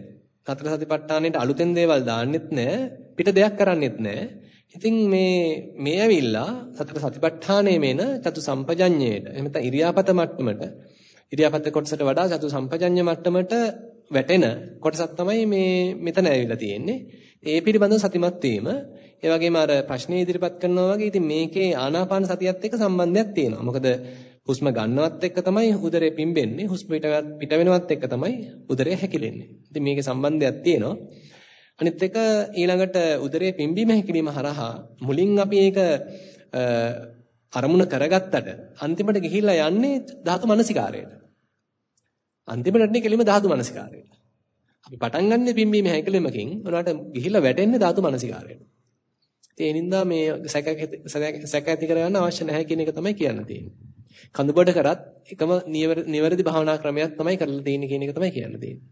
සතර සතිපට්ඨාණයට අලුතෙන් දේවල් දාන්නෙත් නැහැ. පිට දෙයක් කරන්නෙත් නැහැ. ඉතින් මේ මේ ඇවිල්ලා සතර සතිපට්ඨානයේ මේන චතු සම්පජඤ්ඤයට එහෙම නැත්නම් ඉරියාපත මට්ටමට ඉරියාපත කොටසට වඩා චතු සම්පජඤ්ඤ මට්ටමට වැටෙන කොටසක් තමයි මේ මෙතන ඇවිල්ලා තියෙන්නේ. ඒ පිළිබඳව සතිමත් වීම ඒ වගේම අර ප්‍රශ්නේ ඉදිරිපත් කරනවා වගේ ඉතින් මේකේ ආනාපාන සතියත් එක්ක සම්බන්ධයක් තියෙනවා. මොකද හුස්ම ගන්නවත් එක්ක තමයි උදරේ පිම්බෙන්නේ. හුස්ම පිට වෙනවත් එක්ක තමයි උදරේ හැකිලෙන්නේ. ඉතින් මේකේ සම්බන්ධයක් තියෙනවා. අනිත් එක ඊළඟට උදරයේ පිම්බීම හැකිලිම හරහා මුලින් අපි ඒක අරමුණ කරගත්තට අන්තිමට ගිහිල්ලා යන්නේ ධාතු මනසිකාරයට. අන්තිමට යන්නේ කෙලිම ධාතු මනසිකාරයට. අපි පටන් ගන්න පිම්බීම හැකිලිමකින් උනාට ගිහිල්ලා වැටෙන්නේ ධාතු මනසිකාරයට. ඒ නින්දා මේ සැක සැක ඇති කරගන්න අවශ්‍ය නැහැ කියන එක තමයි කියන්න තියෙන්නේ. කඳුබඩ කරත් එකම නිවැරදි භාවනා ක්‍රමයක් තමයි කරලා තියෙන්නේ කියන එක තමයි කියන්න තියෙන්නේ.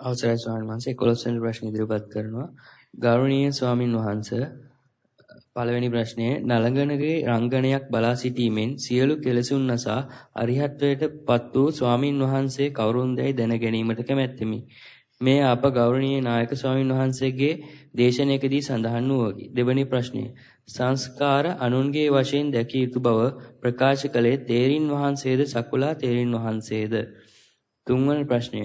අවසරයි ස්වාමීන් වහන්සේ 11 වෙනි ප්‍රශ්න ඉදිරිපත් කරනවා. ගෞරවනීය ස්වාමින් වහන්සේ පළවෙනි ප්‍රශ්නය නලගණගේ රංගනයක් බලා සිටීමෙන් සියලු කෙලෙසුන් නසා අරිහත්වයට පත් වූ ස්වාමින් වහන්සේ කවුරුන්දැයි දැන ගැනීමට කැමැත්තෙමි. මේ අප ගෞරවනීය නායක ස්වාමින් වහන්සේගේ දේශනාවකදී සඳහන් වූවකි. දෙවැනි ප්‍රශ්නය සංස්කාර අනුන්ගේ වශයෙන් දැකිය යුතු බව ප්‍රකාශ කළේ තේරින් වහන්සේද සකුලා තේරින් වහන්සේද? තුන්වන ප්‍රශ්නය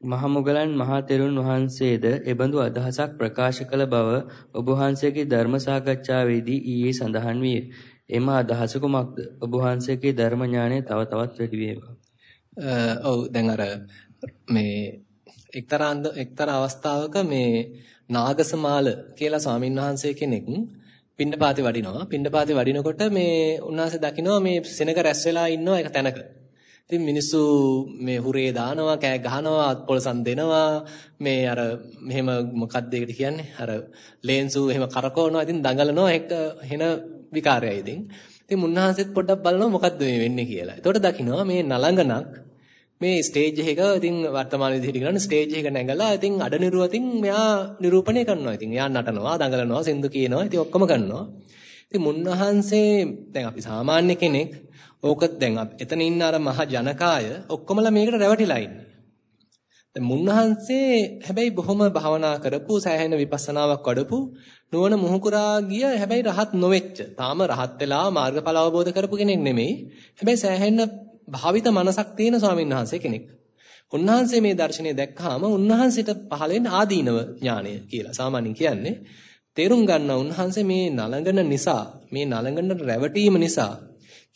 මහමුගලන් මහා තෙරුන් වහන්සේද එබඳු අදහසක් ප්‍රකාශ කළ බව ඔබ වහන්සේගේ ධර්ම සාකච්ඡාවේදී ඊයේ සඳහන් විය. එම අදහස කුමක්ද? ඔබ වහන්සේගේ ධර්ම ඥානය තව තවත් වැඩි වේවා. ඔව් දැන් අර මේ එක්තරා එක්තරා අවස්ථාවක මේ නාගසමාල කියලා ස්වාමින් වහන්සේ කෙනෙක් පින්නපාතේ වඩිනවා. පින්නපාතේ වඩිනකොට මේ උන්වහන්සේ දකිනවා මේ සෙනග රැස් වෙලා ඉන්නවා එක තැනක. ඉතින් මිනිස්සු මේ හුරේ දානවා, කෑ ගහනවා, අත්පොලසන් දෙනවා. මේ අර මෙහෙම මොකක්ද ඒකට කියන්නේ? අර ලේන්සු එහෙම කරකවනවා. ඉතින් දඟලනවා එක හෙන විකාරයයි ඉතින්. ඉතින් මුන්නාසෙත් පොඩ්ඩක් බලනවා මොකද්ද මේ වෙන්නේ කියලා. එතකොට දකින්නවා මේ නලංගනක් මේ ස්ටේජ් එක ඉතින් වර්තමාන විදිහට කරන්නේ ස්ටේජ් එක නැගලා ඉතින් අඩ නිරුවතින් මෙයා නිරූපණය කරනවා. ඉතින් එයා නටනවා, දඟලනවා, සින්දු කියනවා. ඉතින් ඔක්කොම කරනවා. ඉතින් මුන්නහන්සේ දැන් අපි සාමාන්‍ය කෙනෙක් ඕක දැන් එතන ඉන්න අර මහ ජනකාය ඔක්කොමලා මේකට රැවටිලා ඉන්නේ. දැන් මුන්නහන්සේ හැබැයි බොහොම භවනා කරපු සෑහෙන විපස්සනාවක් වඩපු නුවණ මුහුකුරා ගිය හැබැයි රහත් නොවෙච්ච. තාම රහත් වෙලා මාර්ගඵල අවබෝධ කරපු කෙනෙක් නෙමෙයි. හැබැයි සෑහෙන භාවිත මනසක් තියෙන ස්වාමීන් වහන්සේ කෙනෙක්. උන්වහන්සේ මේ දර්ශනය දැක්කාම උන්වහන්සේට පහළ වෙන ආදීනව ඥානය කියලා සාමාන්‍යයෙන් කියන්නේ තේරුම් ගන්න උන්වහන්සේ මේ නලඟන නිසා මේ නලඟන රැවටීම නිසා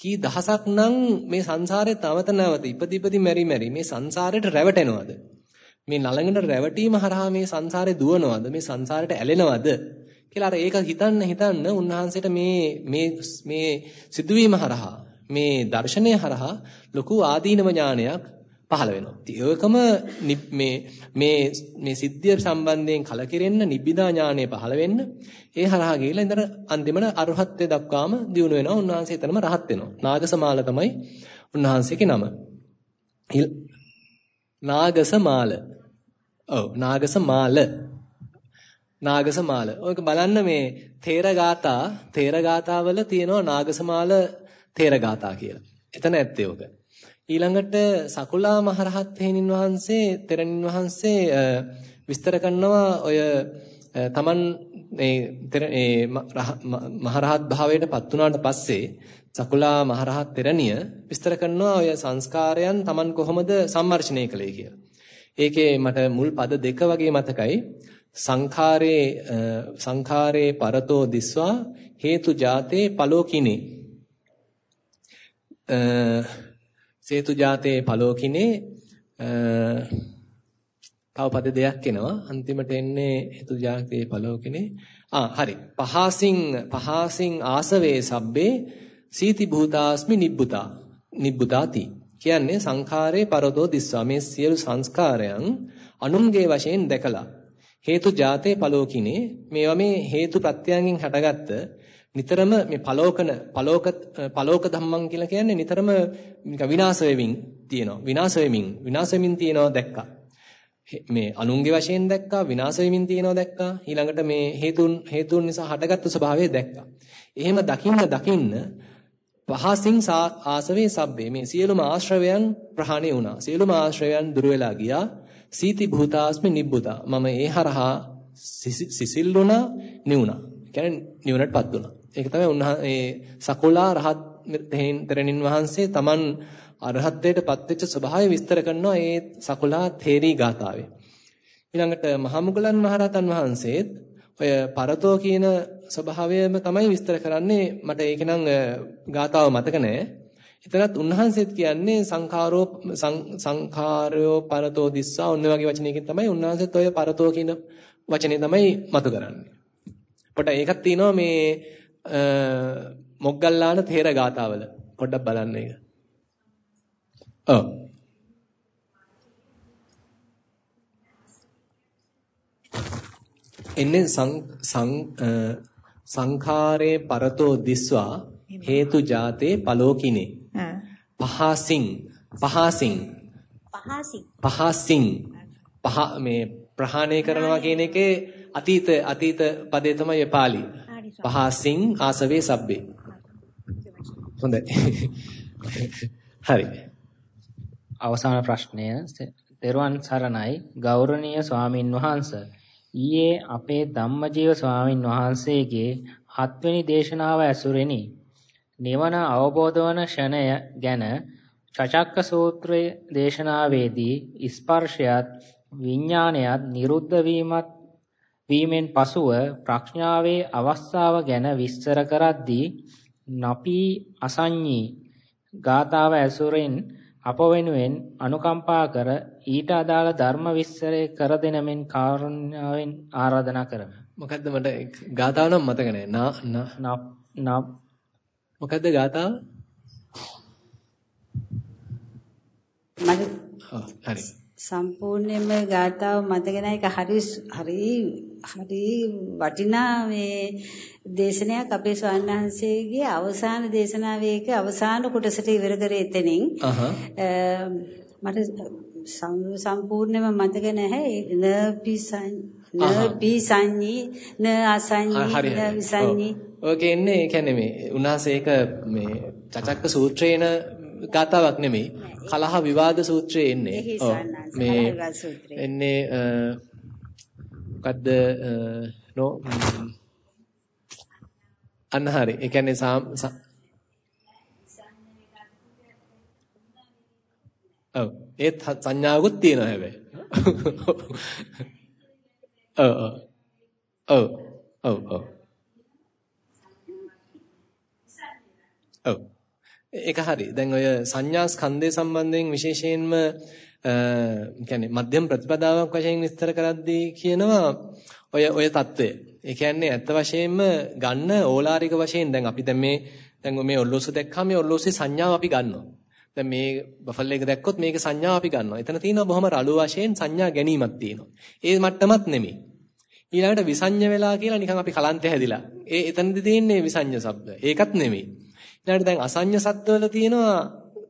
කී දහසක් නම් මේ සංසාරේ තවත නැවත ඉපදි ඉපදි මෙරි මෙරි මේ සංසාරයට රැවටෙනවද? මේ නලඟන රැවටීම හරහා මේ සංසාරේ දුවනවද? මේ සංසාරයට ඇලෙනවද? කියලා අර ඒක හිතන්න හිතන්න උන්වහන්සේට මේ මේ මේ සිදුවීම හරහා මේ දර්ශනය හරහා ලොකු ආදීනව ඥානයක් පහළ වෙනවා. ඉතින් ඒකම මේ මේ මේ සිද්ධිය සම්බන්ධයෙන් කලකිරෙන්න නිබ්බිදා ඥානය පහළ වෙන්න ඒ හරහා ගිහිල්ලා ඉඳන් අන්තිමන අරහත්ත්වයට දක්වාම දිනු වෙනවා. උන්වහන්සේ එතනම රහත් වෙනවා. නාගසමාල තමයි උන්වහන්සේගේ නම. නාගසමාල. ඔව් නාගසමාල. නාගසමාල. ඔයක බලන්න මේ තේරගාතා තේරගාතාවල තියෙනවා නාගසමාල තේරගාතා කියලා. එතන ඇත්තේ ඔක. ඊළඟට සකුලා මහරහත් තෙරණින් වහන්සේ තෙරණින් වහන්සේ විස්තර කරනවා ඔය තමන් ඒ මහරහත් භාවයට පත් වුණාට පස්සේ සකුලා මහරහත් තෙරණිය විස්තර කරනවා ඔය සංස්කාරයන් තමන් කොහොමද සම්මර්ෂණය කළේ කියලා. ඒකේ මට මුල් පද දෙක වගේ මතකයි. සංඛාරේ සංඛාරේ පරතෝ දිස්වා හේතු ජාතේ පලෝකිනේ සේතු ජාතේ පලෝකිනේ තව පද දෙකක් එනවා. අන්තිමට එන්නේ හේතු ජාතේ පලෝකිනේ ආ හරි. පහසින් පහසින් ආසවේ සබ්බේ සීති භූතාස්මි නිබ්බුතා නිබ්බුතාති. කියන්නේ සංඛාරේ පරතෝ දිස්වා. මේ සියලු සංස්කාරයන් අනුන්ගේ වශයෙන් දැකලා. හේතු ජාතේ පලෝකිනේ මේවා මේ හේතු ප්‍රත්‍යයන්ගෙන් හටගත්ත නිතරම මේ පලෝකන පලෝක පලෝක ධම්මං කියලා කියන්නේ නිතරම විනාශ වෙමින් තියෙනවා. විනාශ වෙමින් විනාශ වෙමින් තියෙනවා දැක්කා. මේ අනුන්ගේ වශයෙන් දැක්කා විනාශ වෙමින් තියෙනවා දැක්කා. ඊළඟට මේ හේතුන් හේතුන් නිසා හටගත්තු ස්වභාවය දැක්කා. එහෙම දකින්න දකින්න පහසින් ආසවේ සබ්බේ මේ සියලුම ආශ්‍රවයන් ප්‍රහාණය වුණා. සියලුම ආශ්‍රවයන් දුර වෙලා ගියා. සීති භූතාස්මි නිබ්බුතා. මම ඒ හරහා සිසිල් වුණා නිවුණා. කියන්නේ නිවුණටපත් වුණා. ඒක තමයි උන්වහන්සේ සකුලා රහත් තෙරණින් වහන්සේ Taman අරහත්ත්වයටපත් වෙච්ච ස්වභාවය විස්තර කරනවා ඒ සකුලා තේරී ගාතාවේ ඊළඟට මහමුගලන් මහරහතන් වහන්සේත් ඔය පරතෝ කියන ස්වභාවයම තමයි විස්තර කරන්නේ. මට ඒක නම් ගාතාව මතක නැහැ එතනත් උන්වහන්සේත් කියන්නේ සංඛාරෝ සංඛාරයෝ පරතෝ දිස්සා ඔන්න වගේ වචනයකින් තමයි උන්වහන්සේත් ඔය පරතෝ කියන වචනේ තමයි මතු කරන්නේ. පොඩ ඒකක් තියෙනවා මේ මොග්ගල්ලාන තේර ගාතාවල. පොඩ්ඩක් බලන්න ඒක. ඔව්. එන්නේ සංඛාරේ පරතෝ දිස්වා හේතු ජාතේ පලෝකිනේ පහසින් පහසින් පහසින් පහසින් පහ මේ ප්‍රහාණය කරනවා කියන එකේ අතීත අතීත පදේ තමයි පාළි පහසින් ආසවේ සබ්බේ. හොඳයි. හරි. අවසාන ප්‍රශ්නය. තෙරුවන් සරණයි. ගෞරවනීය ස්වාමින් වහන්සේ ඊයේ අපේ ධම්මජීව ස්වාමින් වහන්සේගේ හත්වෙනි දේශනාව ඇසුරෙනි. නිවන අවබෝධ වන ෂණය ගැන චචක්ක සූත්‍රයේ දේශනාවේදී ස්පර්ශයත් විඥානයත් නිරුද්ධ වීමත් වීමෙන් පසුව ප්‍රඥාවේ අවස්ථාව ගැන විස්තර කරද්දී නපී අසඤ්ඤී ගාතාව ඇසුරෙන් අප වෙනුවෙන් අනුකම්පා කර ඊට අදාළ ධර්ම විස්තරය කර දෙන මෙන් කාරුණ්‍යාවෙන් ආරාධනා කරමි. මොකද්ද මට ගාතාව නම් මතක නැහැ. නා මොකද්ද ගාතාව? මට හරි. සම්පූර්ණයෙන්ම ගාතාව මතක නැහැ. ඒක හරි හරි හරි වටිනා මේ දේශනයක් අපේ ස්වාමීන් වහන්සේගේ අවසාන දේශනාවේ ඒක අවසාන කොටසට ඉවර කරේ එතනින්. මට සම්පූර්ණයෙන්ම මතක නැහැ. න පිසන් න පිසඤ්ඤි න අසඤ්ඤි න විසඤ්ඤි ඔයක එන්නේ ඒ කියන්නේ මේ උන්වහන්සේ ඒක මේ චචක්ක සූත්‍රේන ගාතාවක් නෙමෙයි. කලහ විවාද සූත්‍රයේ එන්නේ. ඔව් මේ එන්නේ මොකද්ද නෝ අන්න හරි. ඒ කියන්නේ ඔව් ඒත් සංඥාවකුත් තියෙනවා හැබැයි. ඔව් ඔව් ඔව් ඔව් ඔව්. ඒක හරි. දැන් ඔය සංඥා ස්කන්ධය සම්බන්ධයෙන් විශේෂයෙන්ම කියන්නේ මධ්‍යම ප්‍රතිපදාවක් වශයෙන් විස්තර කරද්දී කියනවා ඔය ඔය தત્ත්වය. ඒ කියන්නේ ඇත්ත වශයෙන්ම ගන්න ඕලාරික වශයෙන් දැන් අපි දැන් මේ දැන් මේ ඔල්ලෝස දැක්කම මේ ඔල්ලෝසේ සංඥාව අපි ගන්නවා. දැන් මේ බෆල් එක දැක්කොත් මේකේ සංඥාව අපි ගන්නවා. එතන තියෙනවා බොහොම රළු වශයෙන් සංඥා ගැනීමක් තියෙනවා. ඒ මට්ටමත් නෙමෙයි. ඊළඟට විසඤ්ඤ වෙලා කියලා නිකන් අපි කලන්තය හැදිලා. ඒ එතනදී තියෙන්නේ විසඤ්ඤ શબ્ද. ඒකත් නෙමෙයි. ඊළඟට දැන් අසඤ්ඤ සද්දවල තියෙනවා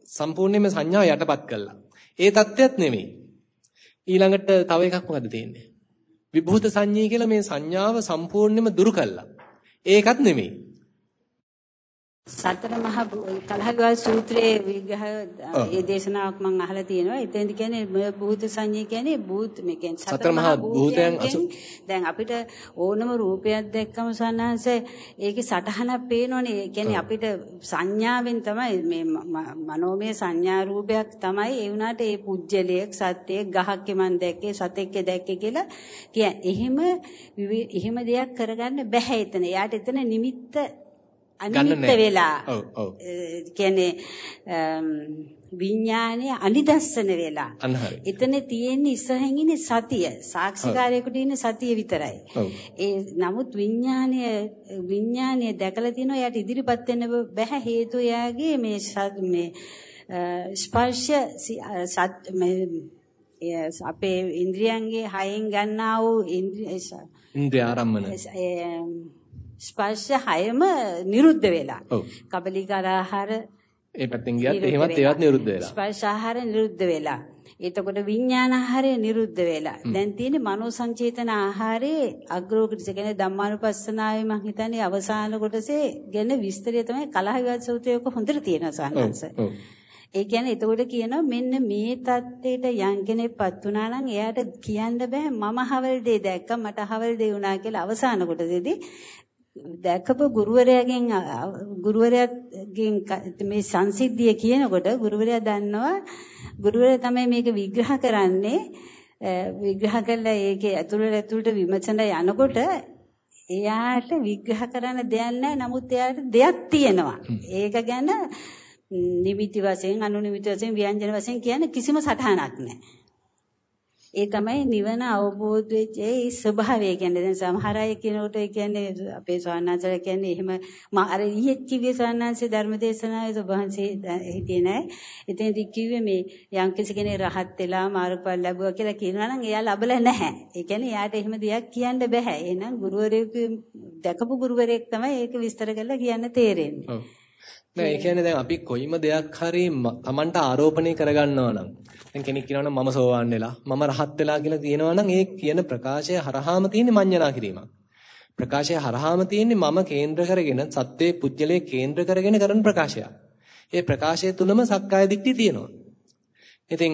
සම්පූර්ණයෙන්ම සංඥාව යටපත් කළා. ඒ தත්ත්වයක් නෙමෙයි. ඊළඟට තව එකක් මොකද තියෙන්නේ? විභූත සංඤී කියලා මේ සංඥාව සම්පූර්ණයෙන්ම දුරු කළා. ඒකත් නෙමෙයි. සතර මහා කලහවිවාද සූත්‍රයේ විග්‍රහ ඒ දේශනාවක් මම අහලා තියෙනවා. එතෙන්ද කියන්නේ භූත සංඤ්ඤය කියන්නේ භූත මේ කියන්නේ සතර මහා භූතයන් දැන් අපිට ඕනම රූපයක් දැක්කම සන්නහස ඒකේ සටහනක් පේනෝනේ. ඒ කියන්නේ අපිට සංඥාවෙන් තමයි මේ මනෝමය සංඥා රූපයක් තමයි ඒ වුණාට ඒ පුජ්‍යලයක් සත්‍යයක් ගහක් මන් දැක්කේ සතෙක්ක දැක්කේ කියලා කිය. එහෙම එහෙම දෙයක් කරගන්න බෑ එතන. එයාට එතන නිමිත්ත අනිමිත්ත වෙලා. ඔව් ඔව්. කියන්නේ විඥානය අනිදස්සන වෙලා. එතන තියෙන්නේ ඉස්සරහින් ඉන්නේ සතිය. සාක්ෂිකාරයෙකුට ඉන්නේ සතිය විතරයි. ඒ නමුත් විඥානය විඥානය දැකලා තිනවා එයාට ඉදිරිපත් වෙන්න බෑ හේතු එයාගේ මේ මේ ස්පර්ශ අපේ ඉන්ද්‍රියන්ගේ හයෙන් ගන්නා වූ ඉන්ද්‍රිය ආරම්මන ස්පර්ශ හයම නිරුද්ධ වෙලා. කබලිකාර ආහාර ඒ පැත්තෙන් ගියත් එහෙමත් ඒවත් නිරුද්ධ වෙලා. ස්පර්ශ ආහාර නිරුද්ධ වෙලා. එතකොට විඥාන ආහාරය නිරුද්ධ වෙලා. දැන් තියෙන්නේ මනෝ සංචේතන ආහාරයේ අග්‍රෝකටස කියන්නේ ධම්මානුපස්සනාවේ මම හිතන්නේ අවසාන කොටසේ ගැන විස්තරය තමයි කලහ විවාද සූත්‍රයක හොඳට තියෙනවා සාහනංශ. ඒ කියන්නේ එතකොට කියනවා මෙන්න මේ தත්ත්වයට යම් කෙනෙක්පත් වුණා නම් එයාට කියන්න බෑ මම හවල් දෙය දැක්ක මට හවල් දෙය වුණා කියලා අවසාන කොටසේදී දැකපු ගුරුවරයාගෙන් ගුරුවරයාගෙන් මේ සංසිද්ධිය කියනකොට ගුරුවරයා දන්නවා ගුරුවරයා තමයි මේක විග්‍රහ කරන්නේ. විග්‍රහ කළා ඒකේ ඇතුළට ඇතුළට විමසන යනකොට එයාට විග්‍රහ කරන්න දෙයක් නැහැ. නමුත් එයාට දෙයක් තියෙනවා. ඒක ගැන නිමිති වශයෙන් අනුනිමිති වශයෙන් ව්‍යංජන වශයෙන් කියන්නේ කිසිම සටහනක් නැහැ ඒ තමයි නිවන අවබෝධ වෙච්ච ඒ ස්වභාවය කියන්නේ දැන් සමහර අය කියනකොට ඒ කියන්නේ අපේ ස්වාමීනාචාර්ය කියන්නේ එහෙම මා අර ඊයේ කිව්වේ ස්වාමීනාංශේ ධර්මදේශනාවේ සබහන්සේ හිටියේ නෑ. ඉතින් කිව්වේ මේ යම්කිසි කෙනෙක් රහත් වෙලා මාර්ගඵල ලැබුවා කියලා කියනවා නම් එයා ලබලා නැහැ. ඒ කියන්නේ එයාට එහෙම දෙයක් කියන්න බෑ. එහෙනම් ගුරුවරයෙකු දැකපු ගුරුවරයෙක් තමයි ඒක විස්තර කරලා කියන්න තේරෙන්නේ. ඔව්. නෑ ඒ කියන්නේ දැන් අපි කොයිම දෙයක් හරි Tamanට ආරෝපණය කරගන්නවා නම් දැන් කෙනෙක් කියනවා නම් මම සෝවාන් වෙලා මම රහත් වෙලා කියලා කියනවා නම් ඒ කියන ප්‍රකාශය හරහාම තියෙන මඤ්ඤණා කිරීමක්. ප්‍රකාශය හරහාම තියෙන්නේ මම කේන්ද්‍ර කරගෙන සත්වයේ පුජ්‍යලයේ කේන්ද්‍ර කරගෙන කරන ප්‍රකාශයක්. ඒ ප්‍රකාශය තුලම සක්කාය දිට්ඨිය තියෙනවා. ඉතින්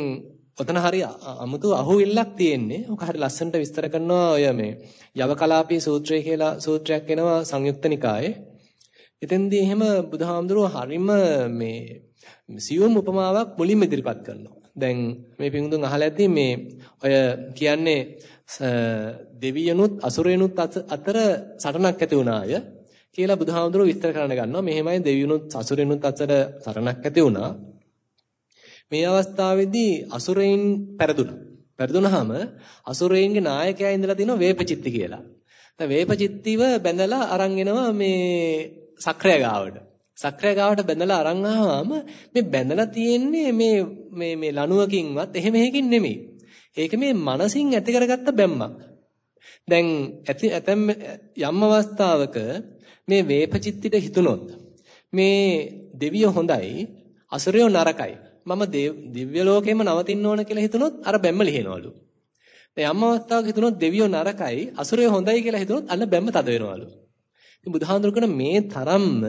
ඔතන හරි අමුතු අහුවිල්ලක් තියෙන්නේ. ඔක හරි ලස්සනට විස්තර කරනවා ඔය මේ යවකලාපී සූත්‍රය කියලා සූත්‍රයක් එනවා සංයුක්ත නිකායේ. එතෙන්දී එහෙම බුදුහාමුදුරුවෝ හරිම මේ සියුම් උපමාවක් මුලින්ම ඉදිරිපත් කරනවා. දැන් මේ පිඟුතුන් අහලා ඇති මේ ඔය කියන්නේ දෙවියනුත් අසුරයනුත් අතර සටනක් ඇති වුණාය කියලා බුදුහාමුදුරුවෝ විස්තර කරන්න ගන්නවා. මෙහෙමයි දෙවියනුත් අසුරයනුත් අතර සටනක් ඇති වුණා. මේ අවස්ථාවේදී අසුරයින් පෙරදුනා. පෙරදුනහම අසුරයින්ගේ ਨਾයකයා ඉඳලා තිනවා වේපචිත්ති කියලා. දැන් වේපචිත්තිව බැඳලා අරන් එනවා මේ සක්‍රය ගාවට. සක්‍රය ගාවට බැඳලා අරන් ආවම මේ බැඳලා තියෙන්නේ මේ මේ මේ ලණුවකින්වත් එහෙම එකකින් නෙමෙයි. ඒක මේ මනසින් ඇති කරගත්ත බැම්මක්. දැන් ඇති ඇතම් යම් අවස්ථාවක මේ වේපචිත්තිට හිතුනොත් මේ දෙවිය හොඳයි අසුරයෝ නරකයි. මම දිව්‍ය ලෝකෙම නවතින්න ඕන කියලා හිතුනොත් අර බැම්ම ලිහිනවලු. දැන් යම් අවස්ථාවක හිතුනොත් දෙවියෝ නරකයි අසුරයෝ හොඳයි කියලා හිතුනොත් අන්න බැම්ම තද වෙනවලු. ඉතින් බුදුහාඳුර කරන මේ තරම්ම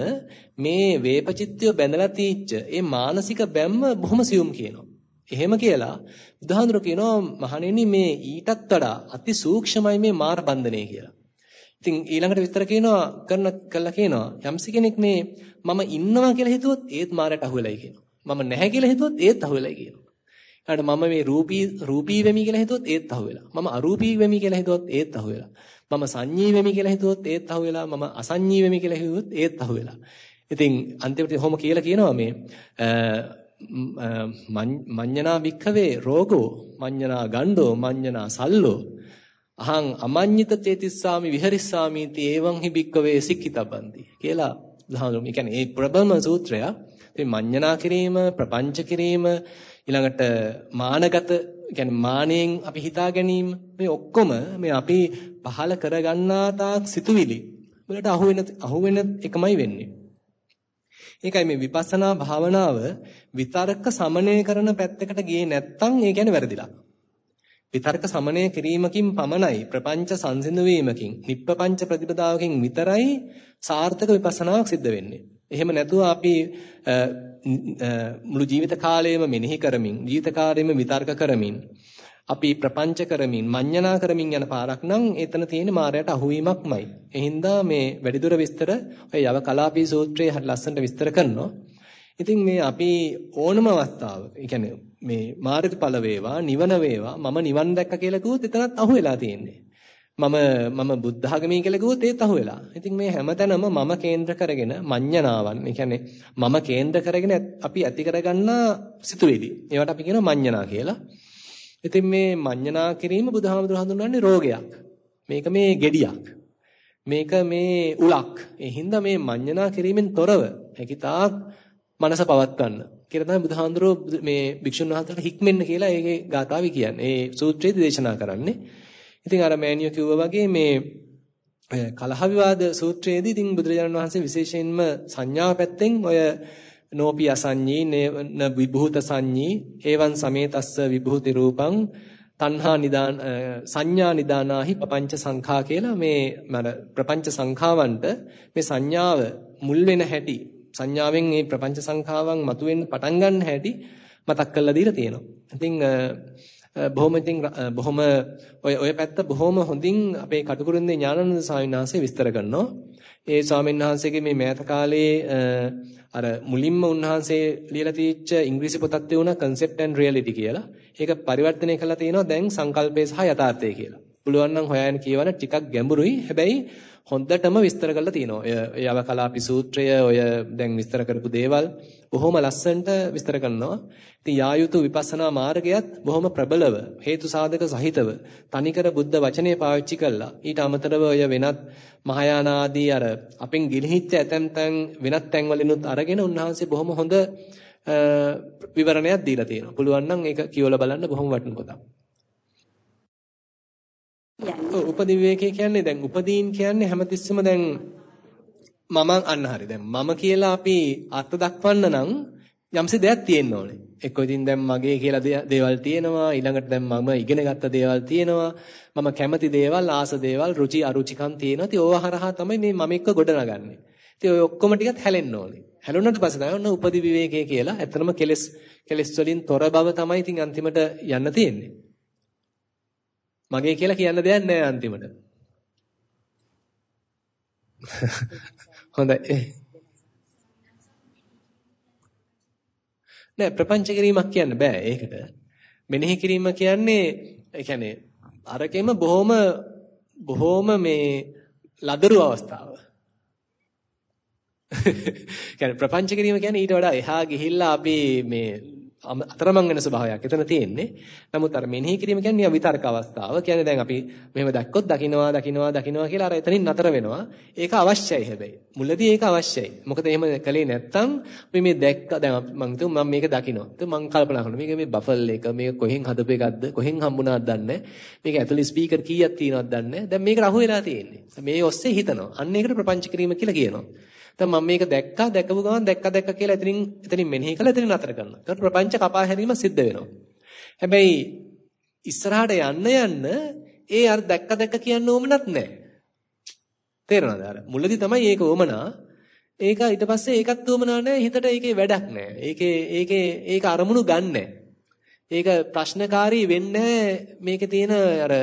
මේ වේපචිත්තය බැඳලා තීච්ච ඒ මානසික බැම්ම බොහොම සියුම් කියනවා. එහෙම කියලා බුදුහාඳුර කියනවා මහණෙනි මේ ඊටත් වඩා අති සූක්ෂමයි මේ මාර බන්ධනය කියලා. ඉතින් ඊළඟට විස්තර කියනවා කරන කළා කියනවා යම්සි කෙනෙක් මේ මම ඉන්නවා කියලා හිතුවොත් ඒත් මාරට අහුවෙලයි කියනවා. මම නැහැ කියලා හිතුවොත් ඒත් අහුවෙලයි කියනවා. ඊට මම මේ රූපී රූපී වෙමි කියලා හිතුවොත් ඒත් අහුවෙලා. මම අරූපී වෙමි කියලා හිතුවොත් ඒත් අහුවෙලා. මම සංඤී වෙමි කියලා හිතුවොත් ඒත් අහුවෙලා මම අසංඤී වෙමි කියලා හිතුවොත් ඒත් අහුවෙලා. ඉතින් අන්තිමට කොහොම කියලා කියනවා මේ මඤ්ඤනා වික්ඛවේ රෝගෝ මඤ්ඤනා ගණ්ඩෝ මඤ්ඤනා සල්ලෝ අහං අමඤ්ඤිත චේතිස්සාමි විහෙරිස්සාමි ති එවං හි වික්ඛවේ සික්කිතබ්බන්ති කියලා බුදුහාමුදුරුවෝ මේ කියන්නේ මේ ප්‍රබම සූත්‍රය මේ මඤ්ඤනා කිරීම ප්‍රපංච කිරීම ඊළඟට මානගත කියන්නේ මානෙන් අපි හිතා ගැනීම මේ ඔක්කොම මේ අපි පහල කරගන්නා තාක් සිතුවිලි වලට අහු වෙන අහු වෙන එකමයි වෙන්නේ. ඒකයි මේ විපස්සනා භාවනාව විතර්ක සමනය කරන පැත්තකට ගියේ නැත්තම් ඒ කියන්නේ වැරදිලා. විතර්ක සමනය කිරීමකින් පමණයි ප්‍රපංච සංසිඳු වීමකින් නිප්පපංච ප්‍රතිපදාවකින් විතරයි සාර්ථක විපස්සනාවක් සිද්ධ වෙන්නේ. එහෙම නැතුව අපි මුළු ජීවිත කාලයම මෙනෙහි කරමින් ජීවිත කාලයම විතර්ක කරමින් අපි ප්‍රපංච කරමින් මඤ්ඤණා කරමින් යන පාරක් නම් එතන තියෙන මායයට අහුවීමක්මයි. ඒ හින්දා මේ වැඩිදුර විස්තර ඔය යව කලාපී සූත්‍රයේ හරි ලස්සනට විස්තර කරනවා. ඉතින් මේ අපි ඕනම අවස්ථාවක, ඒ කියන්නේ මේ මාර්ගඵල වේවා, නිවන වේවා, මම නිවන් දැක්ක කියලා කිව්වොත් එතනත් අහු වෙලා තියෙන්නේ. මම මම බුද්ධ ආගමී කියලා කිව්වොත් ඒත් අහු වෙලා. ඉතින් මේ හැමතැනම මම කේන්ද්‍ර කරගෙන මඤ්ඤණාවන්, ඒ කියන්නේ මම කේන්ද්‍ර කරගෙන අපි ඇති කරගන්නා සිතුවිලි. ඒවට අපි කියනවා මඤ්ඤණා කියලා. ඉතින් මේ මඤ්ඤණා කිරීම බුදුහාමුදුර හඳුන්වන්නේ රෝගයක්. මේක මේ gediyak. මේක මේ උලක්. ඒ හින්දා මේ මඤ්ඤණා කිරීමෙන් තොරව හැකිතාක් මනස පවත්වන්න කියලා තමයි බුදුහාඳුරෝ මේ භික්ෂුන් වහන්සේට හික්මෙන්න කියලා ඒකේ ගාථාවේ කියන්නේ. ඒ සූත්‍රයේදී දේශනා කරන්නේ. ඉතින් අර මෑනියෝ කිව්වා වගේ මේ කලහ විවාද සූත්‍රයේදී ඉතින් බුදුරජාණන් වහන්සේ විශේෂයෙන්ම සංඥා පැත්තෙන් ඔය නෝපි අසඤ්ඤී න විභූත සංඤී ඒවං සමේතස්ස විභූති රූපං තණ්හා නිදාන සංඥා නිදානාහි පపంచ සංඛා කියලා මේ මර ප්‍රපංච සංඛාවන්ට මේ සංඥාව මුල් වෙන හැටි සංඥාවෙන් මේ ප්‍රපංච සංඛාවන් මතුවෙන්න පටන් ගන්න හැටි මතක් කරලා දීලා තියෙනවා. ඉතින් බොහොම ඉතින් බොහොම ඔය ඔය පැත්ත බොහොම හොඳින් අපේ කටුකුරුන්දේ ඥානানন্দ ස්වාමීන් වහන්සේ විස්තර කරනවා. ඒ ස්වාමීන් වහන්සේගේ මේ මෑත කාලේ අර මුලින්ම උන්වහන්සේ ලියලා තියෙච්ච ඉංග්‍රීසි පොතක් තියුණා concept and reality කියලා. ඒක පරිවර්තනය කරලා තිනවා දැන් සංකල්පය සහ යථාර්ථය කියලා. පුළුවන් නම් හොයන්න කියවන ටිකක් ගැඹුරුයි. හැබැයි හොඳටම විස්තර කරලා තියෙනවා. ඔය යවකලාපි සූත්‍රය ඔය දැන් විස්තර කරපු දේවල් බොහොම ලස්සනට විස්තර කරනවා. ඉතින් යායුතු විපස්සනා මාර්ගයත් බොහොම ප්‍රබලව හේතු සාධක සහිතව තනිකර බුද්ධ වචනේ පාවිච්චි කළා. ඊට අමතරව ඔය වෙනත් මහායාන ආදී අර අපෙන් ගිලිහිච්ච ඇතැම් තැන් වෙනත් තැන් වලිනුත් අරගෙන උන්වහන්සේ බොහොම හොඳ විවරණයක් දීලා තියෙනවා. පුළුවන් නම් ඒක කියවලා බලන්න බොහොම වටින පොතක්. ඔව් උපදි විවේකයේ කියන්නේ දැන් උපදීන් කියන්නේ හැමතිස්සෙම දැන් මම අන්න හරි දැන් මම කියලා අපි අර්ථ දක්වන්න නම් යම්සි දෙයක් තියෙන්න ඕනේ. එක්කෝ ඉතින් දැන් මගේ කියලා දේවල් තියෙනවා ඊළඟට දැන් මම ඉගෙන ගත්ත දේවල් තියෙනවා මම කැමති දේවල් ආස දේවල් රුචි අරුචිකම් තියෙනවා. ඉතින් ඕවා හරහා තමයි මේ මම එක්ක ගොඩනගන්නේ. ඉතින් ඔය ඔක්කොම ටිකත් හැලෙන්න ඕනේ. හැලුණාට පස්සේ තමයි ඔන්න උපදි විවේකයේ කියලා. ඇත්තනම කෙලස් කෙලස් වලින් තොර බව තමයි ඉතින් අන්තිමට යන්න තියෙන්නේ. මගේ කියලා කියන්න දෙයක් නැහැ අන්තිමට. හොඳයි. නෑ ප්‍රපංච කිරීමක් කියන්න බෑ ඒකට. මෙනෙහි කිරීම කියන්නේ ඒ කියන්නේ අරකෙම බොහොම බොහොම මේ ලදරු අවස්ථාව. කියන්නේ ප්‍රපංච කිරීම කියන්නේ ඊට වඩා එහා ගිහිල්ලා අපි මේ අතරමං වෙන ස්වභාවයක් එතන තියෙන්නේ. නමුත් අර මෙනෙහි කිරීම කියන්නේ විතර්ක අවස්ථාව. කියන්නේ දැන් අපි මෙහෙම දැක්කොත් දකින්නවා දකින්නවා දකින්නවා කියලා අර එතනින් නතර වෙනවා. ඒක අවශ්‍යයි හැබැයි. මුලදී ඒක අවශ්‍යයි. මොකද එහෙම කළේ නැත්තම් අපි මේ දැක්ක දැන් මම හිතුව මම මේක දකින්නවා. ඒත් මම කල්පනා කරනවා මේක මේ බෆල් එක මේක කොහෙන් හදපු එකක්ද කොහෙන් හම්බුණාද දන්නේ මේක ඇතුලේ ස්පීකර් කීයක් තියෙනවද දන්නේ දැන් මේක රහු වෙලා තියෙන්නේ. මේ ඔස්සේ හිතනවා. අන්න ඒකට ප්‍රපංච කිරීම කියලා කියනවා. දැන් මම මේක දැක්කා දැකපු ගමන් දැක්ක දැක්ක කියලා එතනින් එතනින් මෙනෙහි කළා එතනින් නතර කරනවා. ඒකට ප්‍රපංච කපා හැරීම සිද්ධ වෙනවා. හැබැයි ඉස්සරහට යන්න යන්න ඒ අර දැක්ක දැක්ක කියන්න ඕමනක් නැහැ. තේරෙනවද? අර මුලදී තමයි ඒක ඕමනා. ඒක ඊට පස්සේ ඒකත් ඕමනා නැහැ. හිතට ඒකේ වැඩක් නැහැ. ඒකේ ඒකේ ඒක අරමුණු ගන්නෑ. ඒක ප්‍රශ්නකාරී වෙන්නේ මේකේ තියෙන අර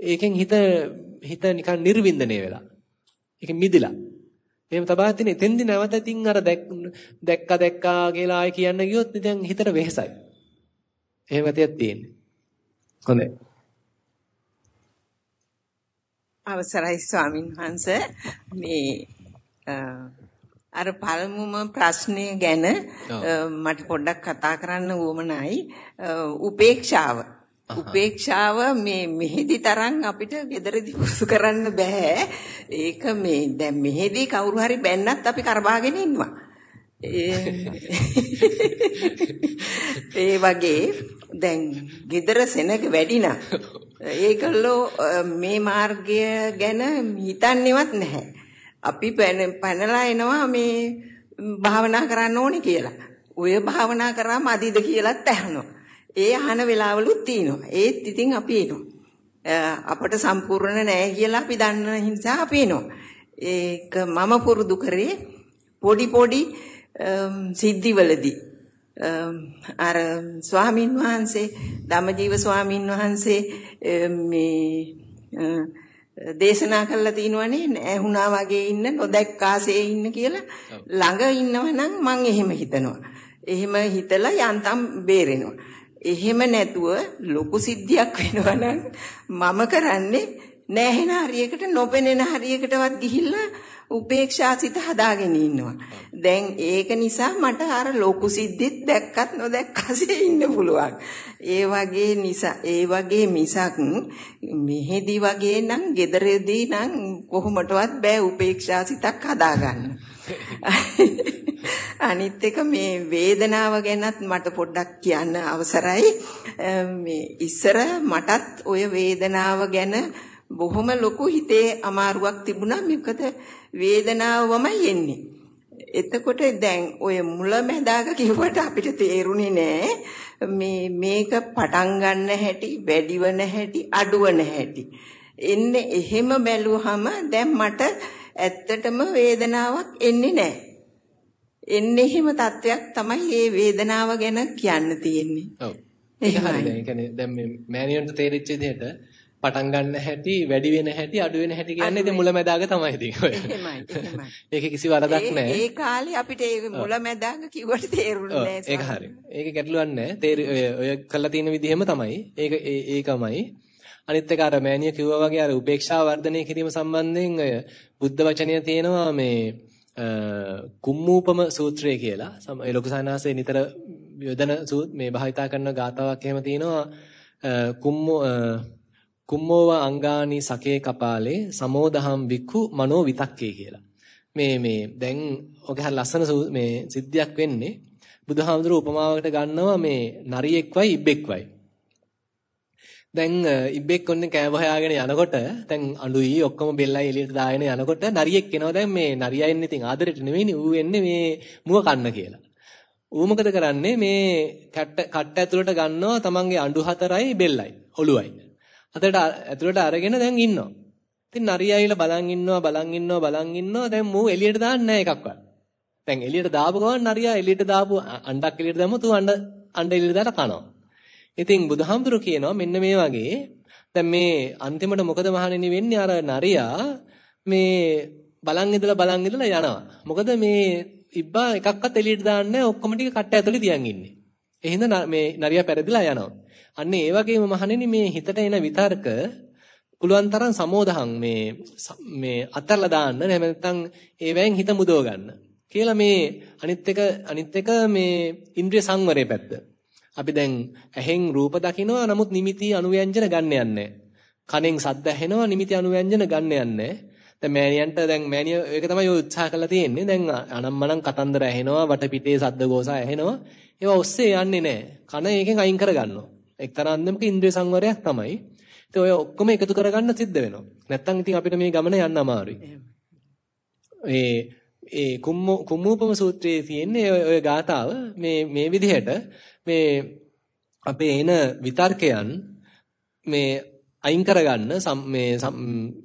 ඒකෙන් හිත හිත නිකන් නිර්වින්දනය වෙලා. ඒක මිදිලා. එහෙම තබා තිනේ එතෙන්දි නැවත ඉතින් අර දැක්ක දැක්කා කියලා ආයි කියන්න ගියොත් දැන් හිතට වෙහසයි. එහෙම ගතියක් තියෙන්නේ. හොඳයි. අවසරයි ස්වාමින් වහන්සේ මේ අර පළමුම ප්‍රශ්නය ගැන මට පොඩ්ඩක් කතා කරන්න උවමනයි උපේක්ෂාව උපේක්ෂාව මේ මෙහෙදි තරම් අපිට gederedi පුසු කරන්න බෑ. ඒක මේ දැන් මෙහෙදි කවුරු හරි බැන්නත් අපි කරබාගෙන ඉන්නවා. ඒ වගේ දැන් gedara සෙනග වැඩි නම් ඒගොල්ලෝ මේ මාර්ගය ගැන හිතන්නේවත් නැහැ. අපි පැනලා එනවා මේ භාවනා කරන්න ඕනේ කියලා. ඔය භාවනා කරාම අදිද කියලාත් ඇහනවා. ඒ අහන වෙලාවලුත් තියෙනවා. ඒත් ඉතින් අපි එනවා. අපට සම්පූර්ණ නෑ කියලා අපි දන්න නිසා අපි එනවා. ඒක මම පුරුදු කරේ පොඩි පොඩි සිද්ධිවලදී අර ස්වාමින් වහන්සේ ධම්මජීව ස්වාමින් වහන්සේ මේ දේශනා කළා තිනවනේ ඇහුණා වගේ ඉන්න නොදැක්කාසේ ඉන්න කියලා ළඟ ඉන්නවනම් මං එහෙම හිතනවා. එහෙම හිතලා යන්තම් බේරෙනවා. එහෙම නැතුව ලොකු සිද්ධියක් වෙනවා මම කරන්නේ නැහෙන හරියකට නොපෙනෙන හරියකටවත් ගිහිල්ලා උපේක්ෂා සිත හදාගෙන ඉන්නවා. දැන් ඒක නිසා මට අර ලොකු සිද්ධිත් දැක්කත් නොදැක්කසේ ඉන්න පුළුවන්. ඒ වගේ නිසා ඒ වගේ මිසක් මෙහෙදි වගේ නම් gederedi නම් කොහොමටවත් බෑ උපේක්ෂා සිතක් හදාගන්න. අනිත් එක මේ වේදනාව ගැනත් මට පොඩ්ඩක් කියන්න අවසරයි. මේ ඉස්සර මටත් ওই වේදනාව ගැන බොහොම ලොකු හිතේ අමාරුවක් තිබුණා. මොකද වේදනාවමයි එන්නේ. එතකොට දැන් ඔය මුලැමැදාක කිව්වට අපිට තේරුනේ නෑ මේ මේක පටන් ගන්න හැටි, වැඩිවන හැටි, අඩුවන හැටි. එන්නේ එහෙම බැලුවහම දැන් මට ඇත්තටම වේදනාවක් එන්නේ නෑ. එන්නේ එහෙම තත්වයක් තමයි මේ වේදනාව ගැන කියන්න තියෙන්නේ. ඔව්. ඒක හරියට. ඒ කියන්නේ දැන් මේ මෑනියන්ට තේරිච්ච විදිහට පටන් ගන්න හැටි, වැඩි වෙන හැටි, අඩු වෙන හැටි කියන්නේ ඉතින් මුලැමැදාග තමයි ඉතින් ඔය. එහෙමයි. එහෙමයි. ඒකේ කිසි වරදක් නැහැ. ඒ කාලේ අපිට ඒ මුලැමැදාග කිව්වට තේරුන්නේ නැහැ. ඒක හරි. ඒක ගැටලුවක් නැහැ. ඔය කළා තියෙන විදිහෙම තමයි. ඒක ඒකමයි. අනිත් එක අර මෑනිය කිව්වා වගේ අර උපේක්ෂා වර්ධනය කිරීම සම්බන්ධයෙන් ඔය බුද්ධ වචනය තියෙනවා මේ කුම්මූපම සූත්‍රය කියලා. ඒ ලොකු සානාසේ නිතර යොදන මේ භාවිතා කරන ගාතාවක් එහෙම තියෙනවා. කුම්මෝ කුම්මෝව අංගානි සකේ කපාලේ සමෝදහම් වික්ඛු මනෝ විතක්කේ කියලා. මේ මේ දැන් ඔගේ හරිය ලස්සන මේ සිද්ධියක් වෙන්නේ බුදුහාමුදුරුවෝ උපමාවකට ගන්නවා මේ නරියෙක්වයි ඉබ්බෙක්වයි. දැන් ඉබ්බෙක් ඔන්නේ කෑම හොයාගෙන යනකොට දැන් අඬුයි ඔක්කොම බෙල්ලයි එළියට දාගෙන යනකොට නරියෙක් එනවා දැන් මේ නරියා එන්නේ ඉතින් ආදරෙට නෙවෙයිනේ ඌ එන්නේ මේ මුව කන්න කියලා. ඌ මොකද කරන්නේ මේ කට්ට කට්ට ඇතුළට ගන්නවා තමන්ගේ අඬු හතරයි බෙල්ලයි ඔළුවයි. අතට ඇතුළට අරගෙන දැන් ඉන්නවා. ඉතින් නරියයිල බලන් ඉන්නවා බලන් ඉන්නවා බලන් ඉන්නවා දැන් මූ එළියට දාන්නේ නැහැ එකක්වත්. දැන් එළියට දාපු ගමන් නරියා එළියට දාපු අණ්ඩක් එළියට දැම්ම තු අණ්ඩ අණ්ඩ එළියට දාලා කනවා. ඉතින් බුදුහාමුදුරු කියනවා මෙන්න මේ වගේ දැන් මේ අන්තිමට මොකද මහණෙනි වෙන්නේ අර නරියා මේ බලන් ඉඳලා බලන් ඉඳලා යනවා. මොකද මේ ඉබ්බා එකක්වත් එළියට දාන්නේ ඔක්කොම ටික කට්ට ඇතුලේ තියන් ඉන්නේ. එහෙනම් මේ නරියා පෙරදිලා යනවා. අන්න ඒ වගේම මහණෙනි මේ හිතට එන විතර්ක පුළුවන් තරම් සමෝදහන් මේ මේ අතරලා දාන්න එහෙම නැත්නම් ඒවෙන් හිත මුදව ගන්න. කියලා මේ අනිත් එක අනිත් එක මේ ඉන්ද්‍රිය සංවරයේ පැත්ත. අපි දැන් ඇහෙන් රූප දකිනවා නමුත් නිමිති අනුව්‍යංජන ගන්න යන්නේ කනෙන් සද්ද ඇහෙනවා නිමිති අනුව්‍යංජන ගන්න යන්නේ දැන් මෑණියන්ට දැන් මෑණිය ඒක තමයි ඔය උත්සාහ කරලා තියෙන්නේ. දැන් අනම්මනම් කතන්දර ඇහෙනවා වටපිටේ සද්ද ගෝසා ඇහෙනවා. ඒවා ඔස්සේ යන්නේ නැහැ. කන ඒකෙන් අයින් කරගන්නවා. එක්තරා අන්දමක ඉන්ද්‍රිය සංවරයක් තමයි. ඉතින් ඔය ඔක්කොම එකතු කරගන්න සිද්ධ වෙනවා. නැත්තම් ඉතින් අපිට මේ ගමන යන්න අමාරුයි. ඒ ඒ කුම්මූපම සූත්‍රයේ තියෙන්නේ ඔය ගාතාව මේ මේ විදිහට මේ අපේ එන විතර්කයන් මේ අයින් කරගන්න මේ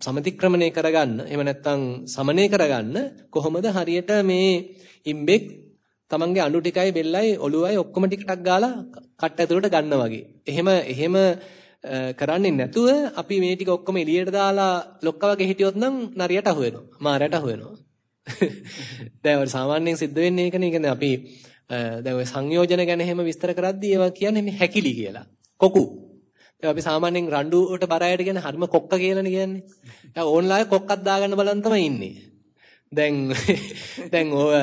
සමතික්‍රමණය කරගන්න එහෙම නැත්නම් සමනය කරගන්න කොහොමද හරියට මේ ඉම්බෙක් තමන්ගේ අඬු ටිකයි බෙල්ලයි ඔළුවයි ඔක්කොම ටිකටක් ගාලා කට්ට ඇතුළට ගන්න වගේ. එහෙම එහෙම කරන්නේ නැතුව අපි මේ ටික ඔක්කොම එළියට දාලා ලොක්කා වගේ හිටියොත් නම් නරියට අහු වෙනවා. මාරයට අහු වෙනවා. දැන් ඔය සාමාන්‍යයෙන් සිද්ධ වෙන්නේ ඒකනේ. කියන්නේ අපි දැන් ඔය සංයෝජන ගැන එහෙම විස්තර කරද්දී ඒවා කියන්නේ මේ හැකිලි කියලා. කොකු. දැන් අපි සාමාන්‍යයෙන් රණ්ඩු වලට බර අයට කියන්නේ හරිම කොක්ක කියලානේ කියන්නේ. දැන් ඕන්ලාගේ කොක්කක් දාගන්න බලන් තමයි ඉන්නේ. දැන් දැන් ඔය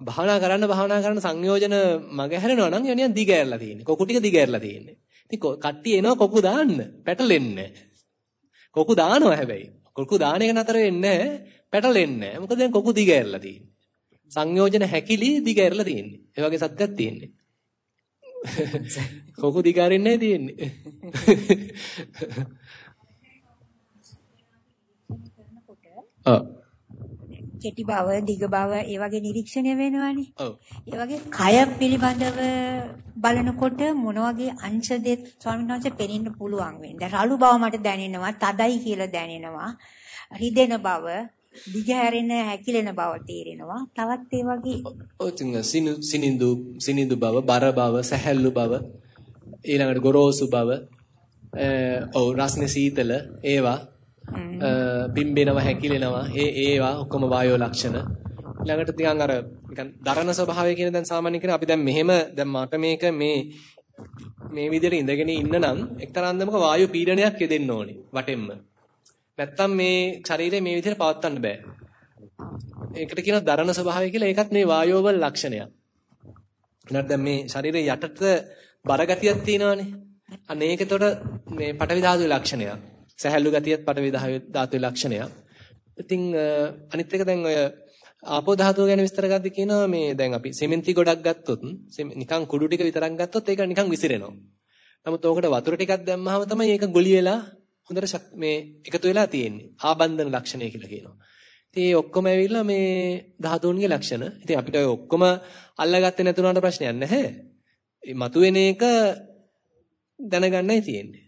භාවනා කරන්න භාවනා කරන්න සංයෝජන මග හැරෙනවා නම් යනියන් දිගෑරලා තියෙන්නේ. කොකු ටික දිගෑරලා තියෙන්නේ. ඉතින් කට්ටිය එනවා කොකු දාන්න. පැටලෙන්නේ කොකු දානවා හැබැයි. කොකු දාන එක නතර වෙන්නේ පැටලෙන්නේ මොකද දැන් කොකු දිගෑරලා තියෙන්නේ. සංයෝජන හැකිලි දිගෑරලා තියෙන්නේ. ඒ වගේ සත්‍යයක් තියෙන්නේ. කොකු දිගාරින්නේ තියෙන්නේ. ඔව්. කෙටි බව, දිග බව ඒ වගේ නිරීක්ෂණය වෙනවානේ. ඔව්. ඒ වගේ කය පිළිබඳව බලනකොට මොන වගේ අංශ දෙත් ස්වාමීන් වහන්සේ පෙනෙන්න පුළුවන් වෙන්නේ. දැන් රළු බව මට දැනෙනවා, තදයි කියලා දැනෙනවා. රිදෙන බව, දිගහැරෙන හැකිලෙන බව තේරෙනවා. තවත් ඒ වගේ ඔය සිනිඳු සිනිඳු බව, බර බව, සැහැල්ලු බව, ඊළඟට ගොරෝසු බව, ඔව් රස්නේ සීතල ඒවා පිම්බෙනවා හැකිලෙනවා ඒ ඒවා ඔක්කොම වායෝ ලක්ෂණ ඊළඟට ටිකන් අර නිකන් දරණ ස්වභාවය කියන දැන් සාමාන්‍ය කියන අපි දැන් මෙහෙම දැන් මට මේක මේ මේ විදිහට ඉඳගෙන ඉන්න නම් එක්තරා අන්දමක වායු පීඩනයක් යෙදෙන්න ඕනේ වටෙන්ම. නැත්තම් මේ ශරීරය මේ විදිහට පවත්වන්න බෑ. ඒකට කියනවා දරණ ස්වභාවය කියලා. ඒකත් මේ වායෝවල ලක්ෂණයක්. ඊළඟට දැන් මේ ශරීරයේ යටට බර ගතියක් තියෙනවානේ. අන්න ඒක එතකොට මේ පටවි ධාතුවේ ලක්ෂණයක්. සැහැල්ලු ගතියත් පටවි ධාතුවේ ලක්ෂණයක්. ඉතින් අනිත් එක දැන් ඔය ආපෝ ධාතුව ගැන විස්තර කරද්දී කියනවා මේ දැන් අපි සිමෙන්ති ගොඩක් ගත්තොත් නිකන් කුඩු ටික විතරක් ගත්තොත් ඒක නිකන් විසිරෙනවා. නමුත් ඕකට වතුර ටිකක් දැම්මහම තමයි ඒක ගොලි වෙලා හොඳට මේ එකතු වෙලා තියෙන්නේ. ආබන්ධන ලක්ෂණය කියලා කියනවා. ඉතින් මේ ඔක්කොම ඇවිල්ලා මේ ධාතුන්ගේ ලක්ෂණ. ඉතින් අපිට ඔය ඔක්කොම අල්ලගත්තේ නැතුණාට ප්‍රශ්නයක් නැහැ. මේ මතුවෙන එක දැනගන්නයි තියෙන්නේ.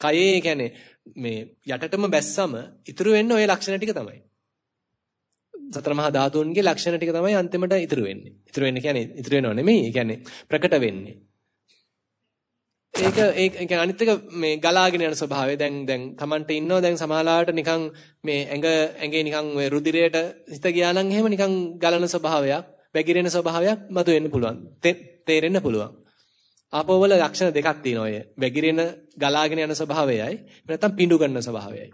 කයේ කියන්නේ මේ යටටම බැස්සම ඉතුරු වෙන්නේ ওই ලක්ෂණ ටික තමයි. සතර මහා ධාතුන්ගේ ලක්ෂණ ටික තමයි අන්තිමට ඉතුරු වෙන්නේ. ඉතුරු වෙන්නේ කියන්නේ ඉතුරු වෙනව නෙමෙයි. ඒ කියන්නේ ප්‍රකට වෙන්නේ. ඒක ඒක කියන්නේ අනිත් එක මේ ගලාගෙන යන ස්වභාවය දැන් දැන් Tamanට ඉන්නවා දැන් සමහරලාට නිකන් මේ ඇඟ ඇඟේ නිකන් ඔය රුධිරයට හිත ගියා නම් එහෙම නිකන් ගලන ස්වභාවයක් වැగిරෙන ස්වභාවයක් මතුවෙන්න පුළුවන්. තේරෙන්න පුළුවන්. ආපෝ වල ලක්ෂණ දෙකක් තියෙනවා ඔය. වැగిරෙන ගලාගෙන යන ස්වභාවයයි නැත්නම් පිඬු ගන්න ස්වභාවයයි.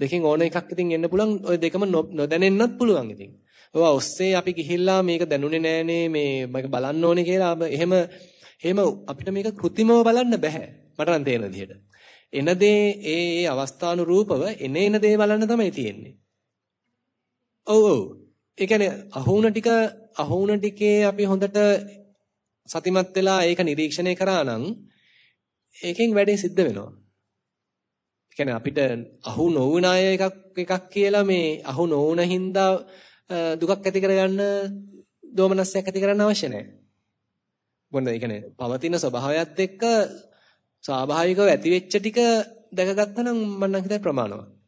දෙකෙන් ඕන එකක් ඉතින් එන්න පුළුවන් ඔය දෙකම නොදැනෙන්නත් පුළුවන් ඉතින්. ඔවා ඔස්සේ අපි ගිහිල්ලා මේක දැනුනේ නෑනේ මේ මේක බලන්න ඕනේ කියලා එහෙම එහෙම අපිට මේක કૃතිමව බලන්න බෑ. මට නම් තේරෙන විදිහට. එන දේ ඒ ඒ අවස්ථානුරූපව එන එන දේ බලන්න තමයි තියෙන්නේ. ඔව් ඔව්. ඒ කියන්නේ අහුණ ටික අහුණ ටිකේ අපි හොඳට සතිමත් වෙලා ඒක නිරීක්ෂණය කරා නම් ඒකෙන් වැඩේ සිද්ධ වෙනවා. කියන්නේ අපිට අහු නොවුන අය එකක් එකක් කියලා මේ අහු නොවුන හින්දා දුකක් ඇති කරගන්න දෝමනස්සයක් ඇති කරන්න අවශ්‍ය නැහැ. මොකද ඒ කියන්නේ පවතින ස්වභාවයත් එක්ක ස්වාභාවිකව ඇති වෙච්ච ටික දැකගත්තා නම් මම නම් හිතයි ප්‍රමාණවත්.